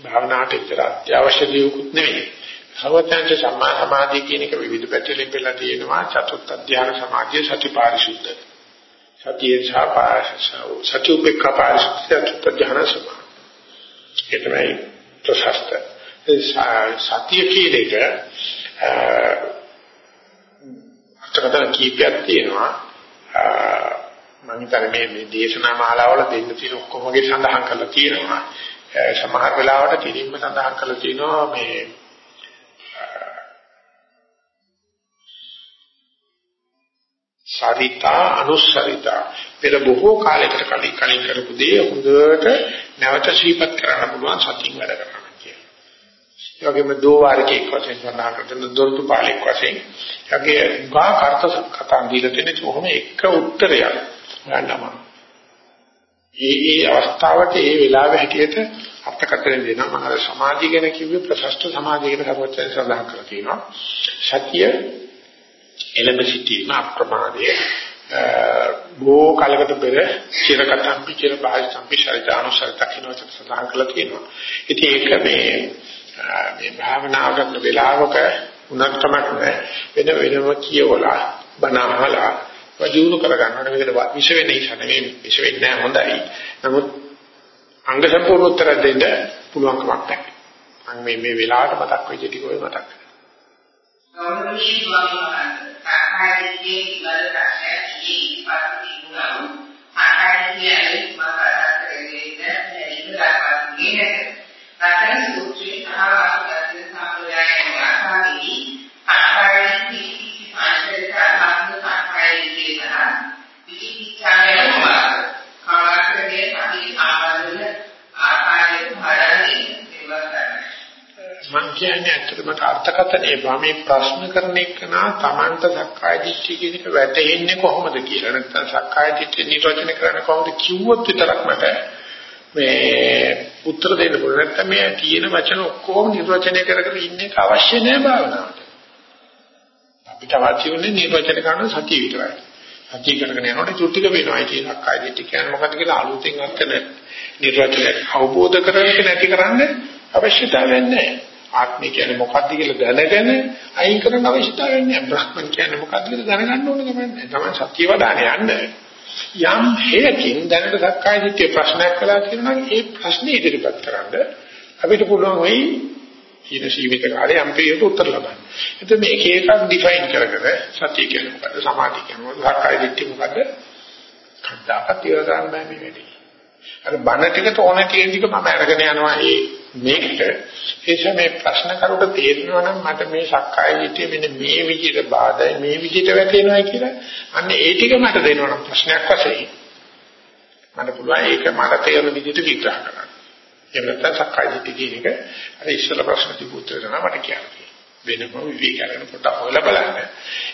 භාවනාවට විතර අත්‍යවශ්‍ය දේකුත් නෙවෙයි. සර්වඥාන්ත සම්මා සමාධිය කියන එක විවිධ පැතිවලින් පෙළලා තියෙනවා. චතුත් අධ්‍යාන සමාධිය සතිපාරිශුද්ධ. සතියේ ඡාපාසසෝ සතිඋපේක්ඛා පාරිශුද්ධ චතුත් අධ්‍යාන සමාධිය. ඒ තමයි ප්‍රශස්ත. සතිය කියන එක අතරතර කීපයක් තියෙනවා මම හිතන්නේ මේ මේ දේශනා මාලාවල දෙන්න තියෙන ඔක්කොම වගේ සඳහන් කරලා තියෙනවා සමහර වෙලාවට කිරින්ම සඳහන් කරලා තියෙනවා මේ සරිතා අනුස්සරිතා පෙර බොහෝ කාලයකට කලින් කලින් කරපු දේ හොඳට නැවත ශීපත් කරන්න පුළුවන් සතියින් වැඩ කරනවා කියන්නේ. ඒ වගේම දෝවාරිකෙක් වශයෙන් සඳහන් කරන දොරටු පාලෙක් වශයෙන් යගේ ගා කර්ත කතා දීලා තියෙන කොහොම එක උත්තරයක් ගන්නම. ඒ ඒ අවස්ථාවට ඒ වෙලාවෙ හැටියට අර්ථකථන දෙනවා මම අර සමාධිය ගැන කිව්වේ ප්‍රශස්ත සමාධිය ගැන කරුවචන සඳහන් කරලා තියෙනවා. සතිය එළඹ සිටීම අප්‍රමාදයේ බොහෝ කලකට පෙර චිරකතම්පි චිර බාහිසම්පි ශරීරානුසරිතකිනවච සඳහන් කරලා තියෙනවා. ඉතින් ඒක මේ මේ භාවනා කරන වෙලාවක උනත් තමක් නෑ වෙන වෙනම කියවලා බනහලා වජුණු කර ගන්නවට මේකට විශ් වෙන්නේ නැහැ විශ් වෙන්නේ නැහැ හොඳයි. නමුත් අංග සම්පූර්ණ උත්තර දෙන්න පුළුවන් කමක් නැහැ. මම මේ මේ වෙලාවට මතක් වෙච්ච ටික ඔය මතක් කරගන්න. ගෞරවනීය ස්වාමීන් වහන්සේ සාකාරයේ ඉවර රැකී ඉපත්ති ගුණ සාකාරයේ මාතෘකාවක් කරගෙන ඉන්න දක්වන්නේ නැහැ. රතන සූත්‍රයේ සහවාසකත්ව සම්ප්‍රදායයන් ආකාරී සාකාරයේ කිසි පාඩක ආත්ම සාකාරයේ කියන විචිකිච්ඡාවේ මොනවාද? කාලකරණයේ සමී ආකාරවල ආකාරයේ භාරණය ඒවා කරන්නේ මම කියන්නේ ඇත්තටම අර්ථකථනයේ මේ ප්‍රශ්න කරන එක නා Tamanta සක්කාය දිට්ඨිය කියන එක වැටෙන්නේ කොහොමද කියලා. නැත්නම් සක්කාය දිට්ඨිය නිර්වචනය කරන්නේ කොහොමද කිව්වොත් විතරක් මට මේ උත්තර දෙන්න පුළුවන්. නැත්නම් මේ තියෙන වචන ඔක්කොම නිර්වචනය කර කර ඉන්න එක අවශ්‍ය නැහැ භාවනාවට. අපිට අවශ්‍ය වෙන්නේ නිර්වචන කරන සතිය විතරයි. සතිය කරගෙන යනකොට චුට්ටික වෙනවා. ඒ කියන සක්කාය දිට්ඨිය කියන්නේ මොකක්ද කියලා අලුතෙන් අත්කන නිර්වචනය අවබෝධ කරගන්න නැති කරන්නේ අවශ්‍යතාවයක් නැහැ ආත්මය කියන්නේ මොකක්ද කියලා දැනගෙන අයින් කරන්න අවශ්‍යතාවයක් නැහැ. බ්‍රහ්මන් කියන්නේ මොකක්ද කියලා දැනගන්න ඕන ගමන් නැහැ. තමයි සත්‍ය වදාන යන්න. යම් හේකින් දැනට සක්කාය දිට්ඨිය ප්‍රශ්නයක් කළා කියනවා නම් ඒ ප්‍රශ්නේ ඉදිරිපත් කරන්න අපිට පුළුවන් වෙයි ඊට සීමිත කාලේ යම් පිළිවෙලට උත්තර ලබන්න. එතකොට මේක එකක් ඩිෆයින් කරගෙන සත්‍ය කියන්නේ මොකද්ද? සමාධි කියන්නේ මොකද්ද? සක්කාය දිට්ඨිය මොකද්ද? කද්දාකත් ඉවර කරන්න බෑ මේ වැඩේ. අර බණ ටිකට ඕන තියෙන ටික මම අරගෙන යනවා ඒ මේකට ඒ මේ ප්‍රශ්න කරුට තේරෙනවා නම් මට මේ සක්කාය දිට්ඨිය මෙන්න මේ විදිහට බාධායි මේ විදිහට වැටෙනවා කියලා අන්න ඒ ටික මට දෙනවනම් ප්‍රශ්නයක් වශයෙන් මට පුළුවන් ඒක මට තේරෙන විදිහට විග්‍රහ කරන්න. එහෙම නැත්නම් සක්කාය දිට්ඨිය කියන එක අර ඉස්සෙල්ලා ප්‍රශ්න තිබුත් වෙනවා මට කියන්නේ. වෙනම විවේක කරගෙන පොඩ්ඩක් හොයලා බලන්න.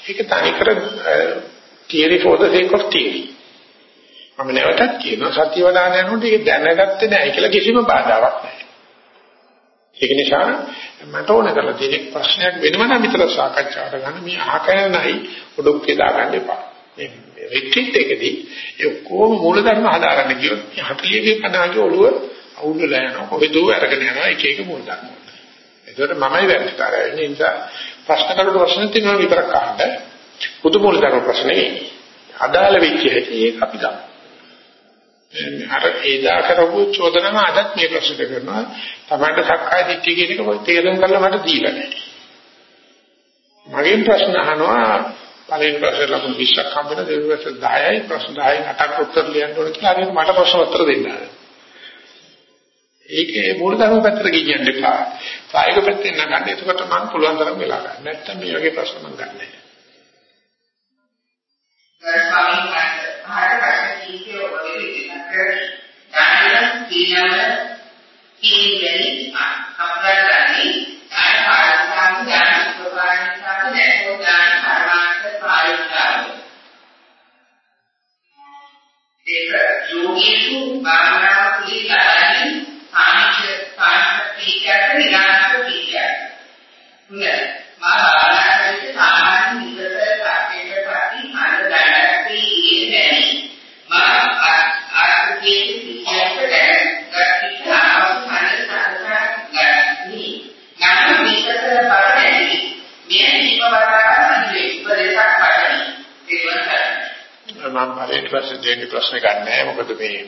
ඒක තනිකර theory for the sake of theory. මම නැවතත් කියනවා සත්‍ය වදාන යනකොට ඒක දැනගත්තේ නැහැ කියලා කිසිම බාධාවක් නැහැ. ඒක නිසා මට ඕන කරලා තියෙන ප්‍රශ්නයක් වෙනව නම් විතර සාකච්ඡාවට ගන්න මේ අහකනයි ඔඩොක්කේ දාගන්න එපා. මේ රිට්‍රීට් එකදී ඒ කොහොම මූලධර්ම හදාගන්න කියොත් 40 50 ඔළුව අවුල් වෙලා යනවා. කොහෙදෝ අරගෙන යනවා එක එක මූලධර්ම. ඒකට මමයි වැරදිකාරය. ඒ නිසා ප්‍රශ්න කරුට ප්‍රශ්න තියෙනවා විතරක් අහන්න. පුදු මූලධර්ම ප්‍රශ්න නෙවෙයි. අදාළ වෙච්ච හැටි ඒක අපි ගමු. අර එදා කරපු චෝදනම අදත් මේ ප්‍රශ්න කරනවා. Tamanට සක්කාය දිට්ඨිය කියන එක මොකද තේරුම් කරලා මට දීලා නැහැ. මගෙන් ප්‍රශ්න අහනවා පළවෙනි ප්‍රශ්න ලකුණු 20ක් හම්බෙන දෙවෙනි ප්‍රශ්න 10යි ප්‍රශ්න 10න් 8ක් උත්තර ලියන්න ඕන කියලා අර මට ප්‍රශ්න උත්තර දෙන්න ආවා. ඒකේ මූලධර්ම පැත්තට ගෙනියන්න එපා. සායක පැත්තෙන් නගන්න. එතකොට මම පුළුවන් තරම් වෙලා ගන්න. නැත්තම් මේ වගේ ප්‍රශ්න මම ගන්න නැහැ. ස්වාමීන් වහන්සේ ආහාර ප්‍රශ්න කීපය ඔබ ඥාන කියන කීවෙලි අපරාධනි ආහාරසං ඥාන ප්‍රවාහනිකාද නැතෝ ඥාන පරමාර්ථ පාරිකාද ඒක යෝගීසු භාවනා පිළිගන්නේ සාමිච්‍ය පරිණත පස්සේ දෙන්නේ ප්‍රශ්න ගන්නෑ මොකද මේ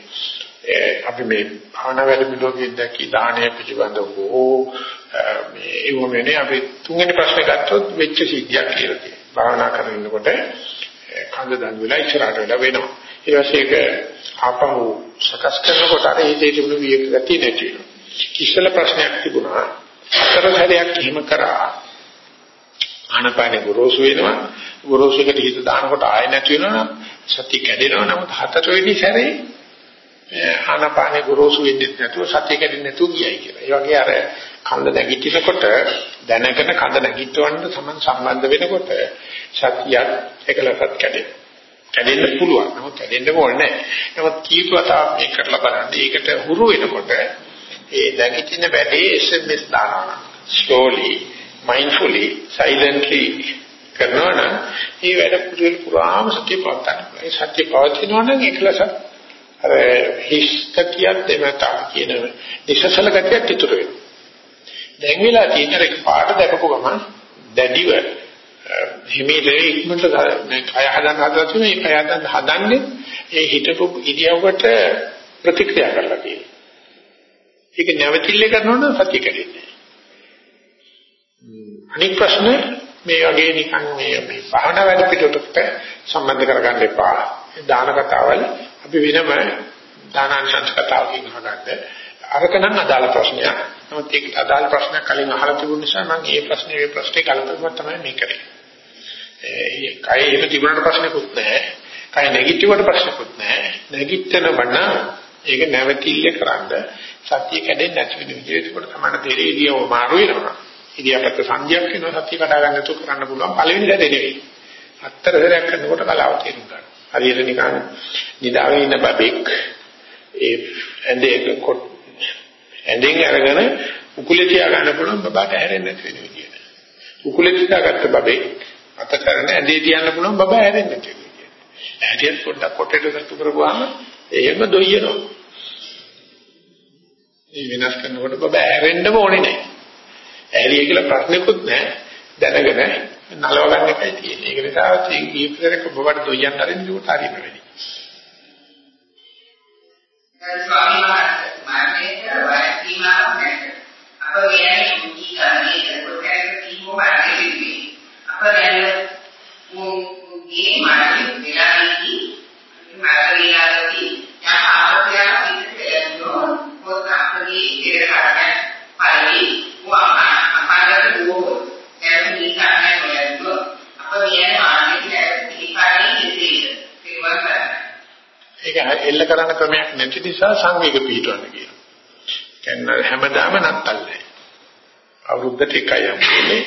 අපි මේ භාවනා වැඩ පිළිවෙලකින් දැකී දානය පිළිබඳව හෝ මේ ඒ වගේ අපි තුන්වෙනි ප්‍රශ්නේ ගත්තොත් වෙච්ච සිද්ධියක් කියලා තියෙනවා. භාවනා කරගෙන ඉන්නකොට කඳ දන් වෙලා ඉස්සරහට වෙලා වෙනවා. ඊට පස්සේ ඒක ආපහු සකස් කරනකොට අර ඒ දෙයට වුණු වියක ගතිය නැති වෙනවා. ඉස්සෙල්ල ප්‍රශ්නයක් තිබුණා. අතර සැරයක් එහෙම කරා. ආනපානේ ගොරෝසු වෙනවා. ගොරෝසුකට හිත දානකොට ආය නැති වෙනවා. සතිය කැඩෙනවා. නමුත් හතරවෙනි සැරේ ආනපානේ ගොරෝසු වෙන්නේ නැතුව සතිය කැඩෙන්නේ නැතුව ගියයි කියලා. ඒ වගේ අර කඳ නැගිටිනකොට දැනගෙන කඳ නැගිටවන්න සමන් සම්බන්ධ වෙනකොට සතියක් එකලසත් කැඩෙනවා. කැඩෙන්න පුළුවන්. නමුත් කැඩෙන්න ඕනේ නැහැ. නමුත් කීපවතාවක් මේක කරලා බලන්න. ඒකට හුරු වෙනකොට ඒ නැගිටින වැඩේ SMS දානවා. slowly, mindfully, silently කරනවා නම් මේ වැඩ පුරුදු පුරාම සත්‍ය පවත්තන්න. ඒ සත්‍ය පවතිනවා නම් ඒකලස අර හිස්කතියක් දෙමතා කියන නිසසල ගතියක් ඉතුරු වෙනවා. දැන් වෙලා තියෙන එක පාට දැකපු ගමන් දැඩිව හිමීලේ ඉක්මනට මේ කය හදන්න හදලා තියෙන මේ කය හදන්න හදන්නේ ඒ හිතපු ඉරියව්වට ප්‍රතික්‍රියා කරලා තියෙනවා. ඒක නැවතිල්ල කරනවා නම් සතිය කැඩෙන්නේ. අනික් ප්‍රශ්න මේ වගේ නිකන් මේ මේ භාවනා වැඩ පිටුටට සම්බන්ධ කරගන්න එපා. දාන කතාවල් අපි වෙනම දානාංශ කතාවකින් අහගන්න. අරක නම් අදාළ ප්‍රශ්නයක්. නමුත් ඒක අදාළ ප්‍රශ්නයක් කලින් අහලා තිබුණ නිසා මම මේ ප්‍රශ්නේ මේ ප්‍රශ්නේ කලබලවත් තමයි මේ කරේ. ඒ කය එහෙම තිබුණාට ප්‍රශ්නකුත් නැහැ. කය නෙගටිවට ප්‍රශ්නකුත් නැහැ. නෙගිටන බණ ඒක නැවතිල්ල කරන්ද සත්‍ය කැඩෙන්නේ නැති වෙන විදිහට ඒකට තමයි දෙරේදියව මාරු වෙනවා. ඉදියාපත් සංජයක් වෙනවා සත්‍ය කඩා ගන්න තු කරන්න පුළුවන් පළවෙනි දේ නෙවෙයි. හතර දරයක් කරනකොට කලාව තේරුම් ගන්න. හරියට නිකන් නිදාගෙන ඉන්න බබෙක් ඒ ඇඳේ කොට ඇඳෙන් අරගෙන උකුලේ තියා ගන්න පුළුවන් බබාට හැරෙන්නේ නැති වෙන විදියට. උකුලේ තියාගත්ත බබේ අත කරන ඇඳේ තියන්න පුළුවන් බබා හැරෙන්නේ නැති වෙන විදියට. ඇහැටියත් පොඩ්ඩක් කොටේට සතු කරපුවාම එහෙම දොයියනවා. මේ වෙනස් කරනකොට බබා හැරෙන්නම ඕනේ නැහැ. ඇහැරිය කියලා ප්‍රශ්නකුත් නැහැ. දැනගෙන නලව ගන්න එකයි තියෙන්නේ. ඒක නිසා ඊපතරක බබට දොයියන් හරින්න උට හරිම වෙන්නේ. ස්වාමීන් වහන්සේ මරණයට වයස් සීමාවක් නැහැ. අප කියන්නේ මුචි කන්නේ කොටයක කීමෝ බාරෙන්නේ. අප කියන්නේ මුගේ මරණය විලාදී මරණයදී යහපතය පිටේනෝ පොත් අපගේ ඉරහාට පරි වහා ඒක එල්ල කරන ක්‍රමයක් නැති නිසා සංවේග පිටවන්න කියනවා. කියන්නේ හැමදාම නත්තල් නැහැ. අවුරුද්දට එකයි හම්බෙන්නේ.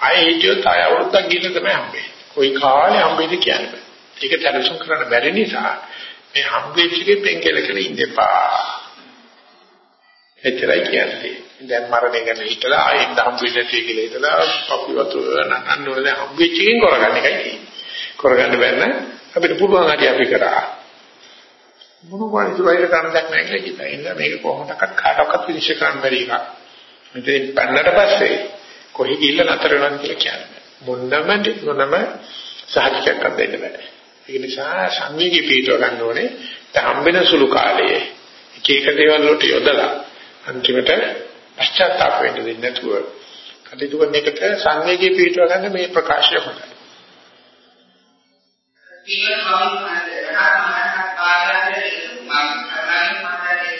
ආයෙ හිටියොත් ආයෙ අවුරුද්දක් ගිහින් තමයි හම්බෙන්නේ. කොයි කාලේ හම්බෙයිද කියන්න බෑ. ඒක තැලසුම් කරන්න බැරි නිසා මේ හම්බෙච්ච එකේ පෙන්කෙල කියලා ඉඳපා. එච්චරයි කියන්නේ. දැන් මරණය ගැන හිතලා ආයෙත් හම්බෙන්නේ නැති කියලා හිතලා අපි වතු නන්නන්න ඕනේ හම්බෙච්ච එකෙන් කරගන්න එකයි තියෙන්නේ. කරගන්න බැන්න අපිට පුළුවන් හරි අපි කරා. මොනවා ඉතුරුයිද කරන්න දෙයක් නැහැ කියලා හිතා. එන්න මේක කොහොමදක්වත් කාටවත් විනිශ්චය කරන්න බැරි එකක්. මෙතන පන්නට පස්සේ කොහි ගිහිල්ලා නතර වෙනවද කියලා කියන්නේ. මොන්නම මොනම සාහිත්‍යයක් දෙන්න බෑ. ඒ නිසා සංවේගී පිටව ගන්න ඕනේ. හම්බෙන සුළු කාලයේ එක එක දේවල් වලට යොදලා අන්තිමට පශ්චාත්තාප වෙන්න දෙන්නේ නැතුව කටයුතු කරන එකට සංවේගී පිටව ගන්න මේ ප්‍රකාශය හොඳයි. ඊළඟ ස්වාමීන් වහන්සේ රහත් මහා කාර්යය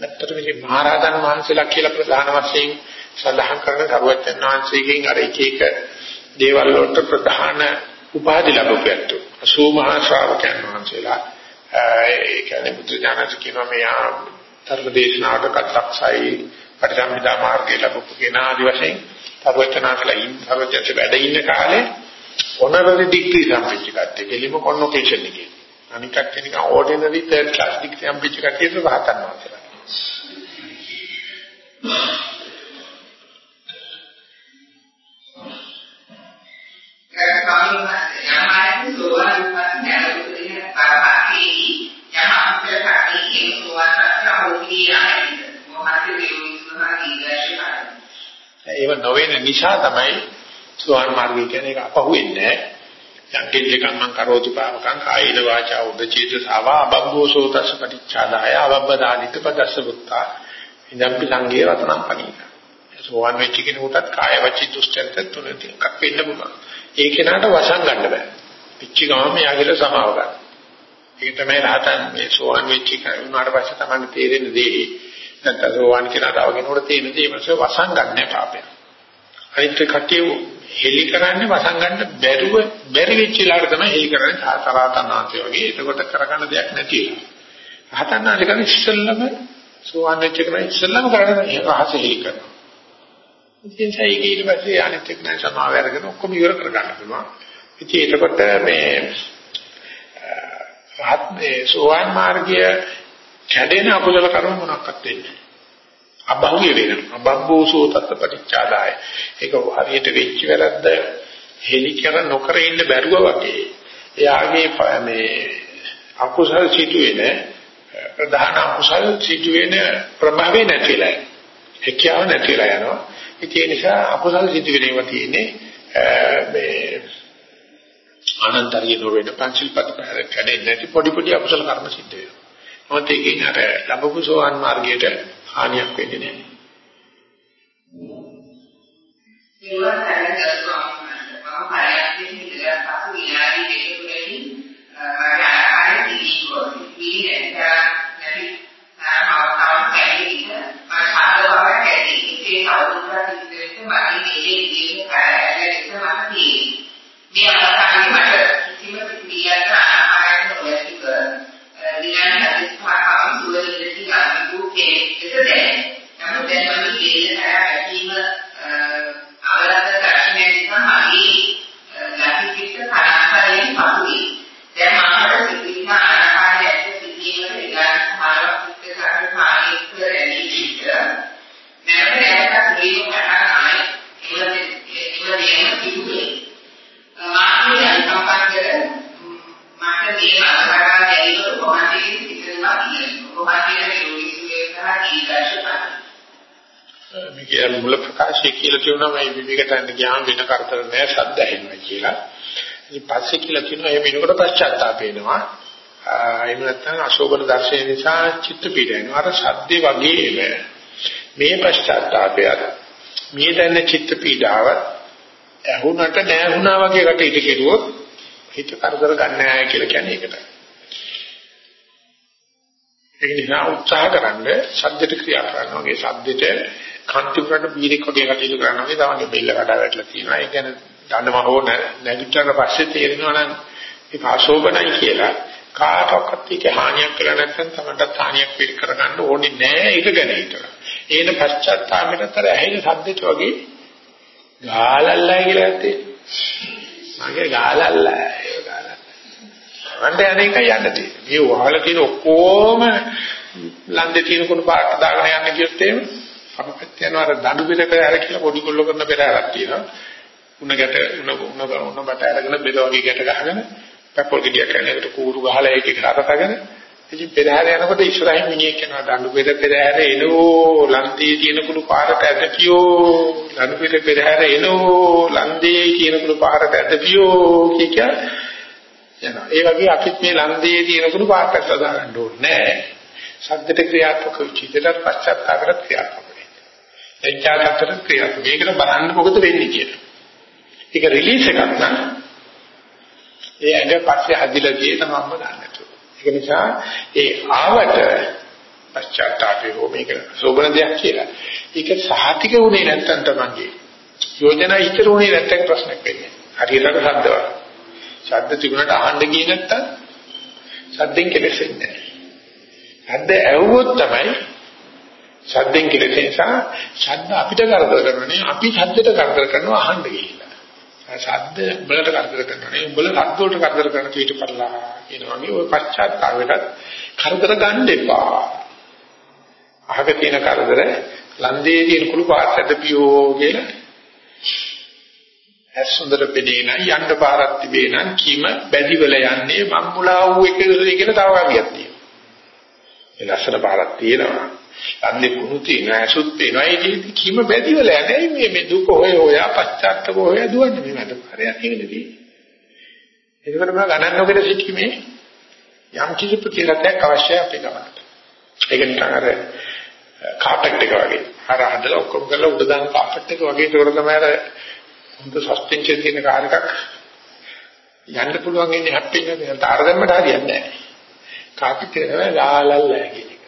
ඇත්තට මේ මහරහතන් වහන්සේලා කියලා ප්‍රධාන වශයෙන් සඳහන් කරන කරුවචන් වහන්සේගෙන් අර එක එක දේවල් වලට ප්‍රධාන උපාධි ලැබුපැත්තු. අසූ මහා ශ්‍රාවකයන් වහන්සේලා ඒ කියන්නේ බුදු දානස කියනවා මේ ධර්මදේශනාවට කටක්සයි පරිසම්පදා මාර්ගය ලැබුපු කෙනා ආදි වශයෙන් කරුවචනාසලා ඉන්න කරුවචන්සේ වැඩ ඉන්න කාලේ honorary degree සම්පිච්ච කට්ටිය කෙලිම convocation එකේ. අනික කට්ටිය නිකන් ordinary third class degree සම්පිච්ච කට්ටියට රහතන් වහන්සේලා. යමායන් සෝවාන් පස්සේ පරමාර්ථී යම අන්තර කාටි කියන සෝවාන් පස්සේ අවුදී යන්නේ. මොහොතේ විශ්වාස දීර්ඝශාල. ඒව නොවන නිසා තමයි සෝවාන් මාර්ගය කියන්නේ ඒක අපහුවෙන්නේ නැහැ. යංගෙන් දෙකක් මං කරෝති පාවකං කායින වාචා උදචේත සාවා අබබ්බෝසෝ තස්ස පටිච්චාදාය අබබ්බදානිත පදස්ස බුත්තා ඉදම්පි සංගේ රතනම් පණීත. සෝවාන් වෙච්ච කෙනෙකුටත් කාය වචී දුස්චරිත තුන දෙකක් වෙන්න පුළුවන්. ඒ කෙනාට වසන් ගන්න බෑ. පිච්චි ගාම යාගල සමාව ගන්න. ඒක තමයි රහතන් මේ සෝවාන් වෙච්ච කෙනාට පස්සේ තමයි තේරෙන දේ. නැත්නම් සෝවාන් කෙනාට අවගෙනුවට තේරෙන දේ මොකද වසන් ගන්න පාපය. අනිත් කටිය හෙලි කරන්නේ වසංගන්න බැරුව බැරි වෙච්ච වෙලාවට තමයි හෙලි කරන්නේ තරහතනාන්තය වගේ. එතකොට කරගන්න දෙයක් නැති වෙනවා. රහතන්නාට කරන්නේ ඉස්සෙල්ලම සෝවන් වෙච්ච කෙනා ඉස්සෙල්ලම කරන්නේ රහස හෙලි කරනවා. ඉතින් ඒක ඊට පස්සේ අනිත් එක්ක නම් සමාව අරගෙන ඔක්කොම ඉවර කරගන්න පුළුවන්. ඉතින් එතකොට මේ රහත් මේ සෝවන් මාර්ගය කැඩෙන අකුසල කර්ම මොනක්වත් වෙන්නේ අභෞවිය වෙනවා. අබබ්බෝසෝ තත්පටිච්චාදාය. ඒක හරියට වෙච්ච වැරද්ද හෙලි කර නොකර ඉන්න බැරුව වගේ. එයාගේ මේ අකුසල සිදුවෙන ප්‍රධාන අකුසල සිදුවෙන ප්‍රභාවේ නැතිලා. හැකියාව නැතිලා යනවා. ඒ නිසා අකුසල සිදුවෙනවා තියෙන්නේ මේ අනන්තරිය නොවන පංචිල් පද කැඩෙන්නේ නැති පොඩි පොඩි අකුසල කර්ම සිද්ධ වෙනවා. මොකද ඒකෙන් අර ලැබපු සෝවන් මාර්ගයට හානියක් වෙන්නේ නැහැ. ඒවා සැලකලා මම හරියට හිතලා පසු විනාඩි දෙක තුනකින් මගේ ආකාරයේ දීගෝ පිළිදෙන්න නැති මේක මුල ප්‍රකාශය කියලා කියනවා මේ විවිධකටන්න ගියාම වෙන කරදර නැහැ සද්ද ඇහෙනවා කියලා. ඉතින් පස්සේ කියලා කියනවා එහෙම වෙනකොට පශ්චාත්තාප වෙනවා. එහෙම නැත්නම් අශෝකන දර්ශනය නිසා චිත්ත පීඩනවා. අර සද්දේ වගේම මේ පශ්චාත්තාපයත් මේ දැනෙන චිත්ත පීඩාව ඇහුණට නැහුණා වගේ කටයුතු කෙරුවොත් හිත කරදර ගන්න නැහැ කියලා කියන්නේ ඒකට. ඒක නිසා උත්සාහ කරන්න සද්දට ක්‍රියා කරනවා. වගේ සද්දෙට කාන්ති වලට බීරෙක් වගේ කටයුතු කරනවා. වගේ තමයි බෙල්ල කඩා වැටලා තියෙනවා. ඒ කියන්නේ දඬම හෝ නැගිටින්න පස්සේ තේරෙනවා නම් ඒක අශෝභනයි කියලා කාටවත් ඒක හානියක් කරලා නැත්නම් තමන්ට හානියක් පිළ කරගන්න ඕනේ නැහැ ඒක ගැන හිතලා. ඒන පශ්චාත්තාපයටතර ඇහෙන සද්දෙට වගේ ගාලල්ලයි කියලා ඇත්තේ. මගේ ගාලල්ලා ඒක ගාලල්ලා. වන්ද යන එක යන්න තියෙන්නේ. මේ වහල තියෙන ඔක්කොම ලන්දේ තියෙන කුණු පාට දාගෙන යන්න කියොත් එහෙම අපිත් යනවා අර දඬු බෙද පෙරහැර කියලා පොඩි කොල්ල කරන පෙරහැරක් තියෙනවා. උණ ගැට උණ උණ උණ බට අරගෙන බෙද වගේ ගැට ගහගෙන පැපොල් ගෙඩියක් කරන එකට කූරු ගහලා ඒකේ කරටගෙන ඉතින් පෙරහැර යනකොට ඉස්සරහින් මිනිහෙක් යනවා දඬු බෙද පෙරහැර එනෝ ලන්දේ තියෙන කුණු පාරට ඇදපියෝ දඬු බෙද පෙරහැර එනෝ ලන්දේ තියෙන කුණු පාරට ඇදපියෝ කිය යනවා ඒ වගේ අපිත් මේ ලන්දේ තියෙන කුණු පාරට සදා ගන්න ඕනේ නෑ සද්දට ක්‍රියාත්මක විචිතට පශ්චාත්තාපකට ක්‍රියාත්මක වෙන්නේ එච්චාකට ක්‍රියාත්මක මේකට බලන්න මොකද වෙන්නේ කියලා ඒක රිලීස් එකක් නම් ඒ ඇඟ පස්සේ හදිලා ගියේ තමන්ම දන්නේ ඒක නිසා ඒ ආවට පශ්චාත්තාපේ හෝ මේක සෝබන දෙයක් කියලා. ඒක සහතික උනේ නැත්තම් තමයි. යෝජනා ඉතර උනේ නැත්තම් ප්‍රශ්නයක් වෙන්නේ. හරියට ශබ්දවල. ශබ්ද තිබුණාට අහන්න ගියේ නැත්තම් ශබ්දෙන් කෙලෙසෙන්නේ නැහැ. ශබ්ද ඇහුවොත් තමයි ශබ්දෙන් කෙලෙසෙන නිසා ශබ්ද අපිට කරදර කරන්නේ අපි ශබ්දයට කරදර කරනවා අහන්න ගිහිල්ලා. ශබ්ද උඹලට කරදර කරනවා නේ. උඹල ශබ්ද වලට කරදර කරන කීට පල්ලා කියන වගේ ওই පශ්චාත්තාපයට කරදර ගන්න එපා. අහක තියෙන කරදර ලන්දේ තියෙන කුළු පාටට පියෝ කියලා. ඇස් හොඳට පෙනේ නම් යන්න පාරක් තිබේ නම් කීම බැදිවල යන්නේ මම්මුලා වූ එකද කියලා තව කවියක් තියෙනවා. ඒ ලස්සන පාරක් තියෙනවා. අන්නේ කුණු තියෙන ඇසුත් පේනවා ඒකෙදි කිම බැදිවල යන්නේ මේ මේ දුක හොය හොයා පශ්චාත්තක හොය දුවන්නේ මේ මට හරියක් නෙවෙයි. ඒකට මම ගණන් නොකර සිටීමේ යම් කිසි ප්‍රතිලක්ෂයක් අවශ්‍යයි අපේ ගමනට. ඒක නිකන් අර කාපට් එක වගේ. අර හදලා ඔක්කොම කරලා උඩ දාන කාපට් එක වගේ. ඒකට තමයි අර හොඳ සස්පෙන්ෂන් තියෙන කාර් එකක් යන්න පුළුවන් ඉන්නේ හැප්පෙන්නේ. තාර දැම්මට හරියන්නේ නැහැ කාපට් එක තමයි ලාලල්ලා කියන්නේ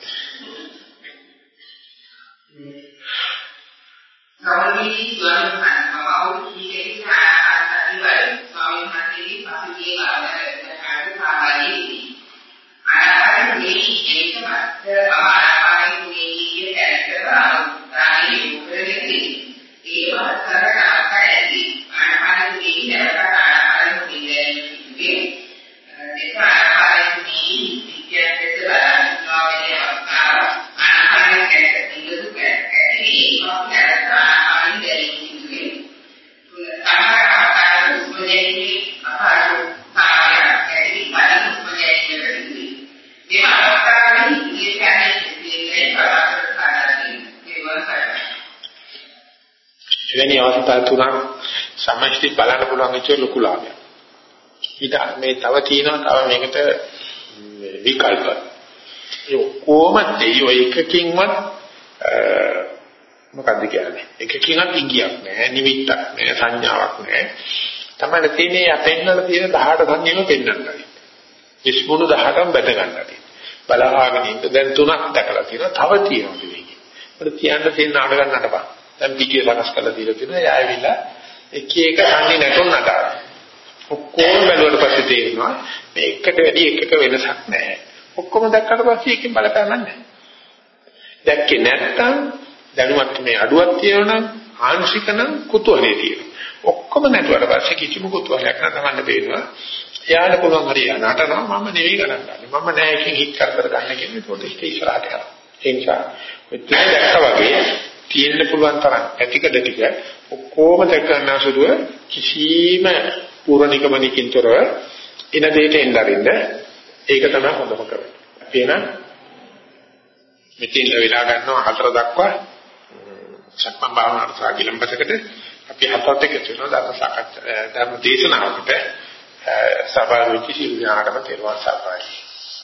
ගෞරවණීය ස්වාමීන් වහන්සේ මම අවුරුදු 20 ක ආසාදිවරි ස්වාමීන් වහන්සේගේ පසුගිය ආරාධනාවට සහභාගී වී ආරාධන මේ ඒක මත ආරාධනයේ කියන දැක්කම ආරාධනයේ උපරෙදී ඒ වස්තර එවැනි අවස්ථා තුනක් සමහිත බලන්න පුළුවන් ඉච්ච ලොකු ලාභයක්. ඊට මේ තව තියෙනවා තව මේකට විකල්ප. ඒ කොහොමද ඒ එකකින්වත් මොකද්ද කියන්නේ? එකකින්වත් ඉංගියක් නැහැ, නිමිත්තක් නැහැ, සංඥාවක් නැහැ. තමයි තියෙන්නේ යතෙන්නල තියෙන 18 සංඥාම පෙන්වන්නයි. ඉස්මුණු 18ක් බැට ගන්නයි. බලාගෙන ඉන්න දැන් තුනක් දැකලා තියෙනවා, තව තියෙනවා මේකේ. අපිට කියන්න තියෙන නාඩ ගන්නට බෑ. දැන් පිටිය සකස් කරලා දීලා තියෙනවා. එයා ඇවිල්ලා එක එක සංඥා නැටුම් නටනවා. ඔක්කොම බැලුවට පස්සේ තේරෙනවා මේ එකට වැඩි එකක වෙනසක් නැහැ. ඔක්කොම දැක්කට පස්සේ එකකින් බලපෑමක් නැහැ. දැක්කේ නැත්තම් දැනුවත් මේ අඩුවක් තියෙනවා නම් ආංශික නම් කුතුහලයේ තියෙනවා. ඔක්කොම නැතුවට පස්සේ කිසිම කුතුහලයක් නැතමන්න පේනවා. එයාට පුළුවන් හරිය නටනවා මම නෙවෙයි ගණන් ගන්න. මම නෑ එකකින් හිට කර කර ගන්න කියන්නේ ඒකට ඉස්තේ ඉස්සරහට යනවා. ඒ නිසා මෙතන දැක්කා වගේ තියෙන්න පුළුවන් තරම් ඇතිකඩ ටික ඔක්කොම දැක ගන්න සුදුව කිසිම පූර්ණිකමනිකින්තරව එන දෙයට එන්න අරින්න ඒක තමයි හොඳම කරන්නේ. අපි එන මෙතෙන් වෙලා ගන්නවා හතර දක්වා සක්මන් භාවනාවට සාගිලම්පතකට අපි හතරට එකතු වෙනවා ධර්ම සාකච්ඡා ධර්ම දේශනාවකට සභාවෙච්ච සිල් ඥානකම තේරුවන් සාපයි.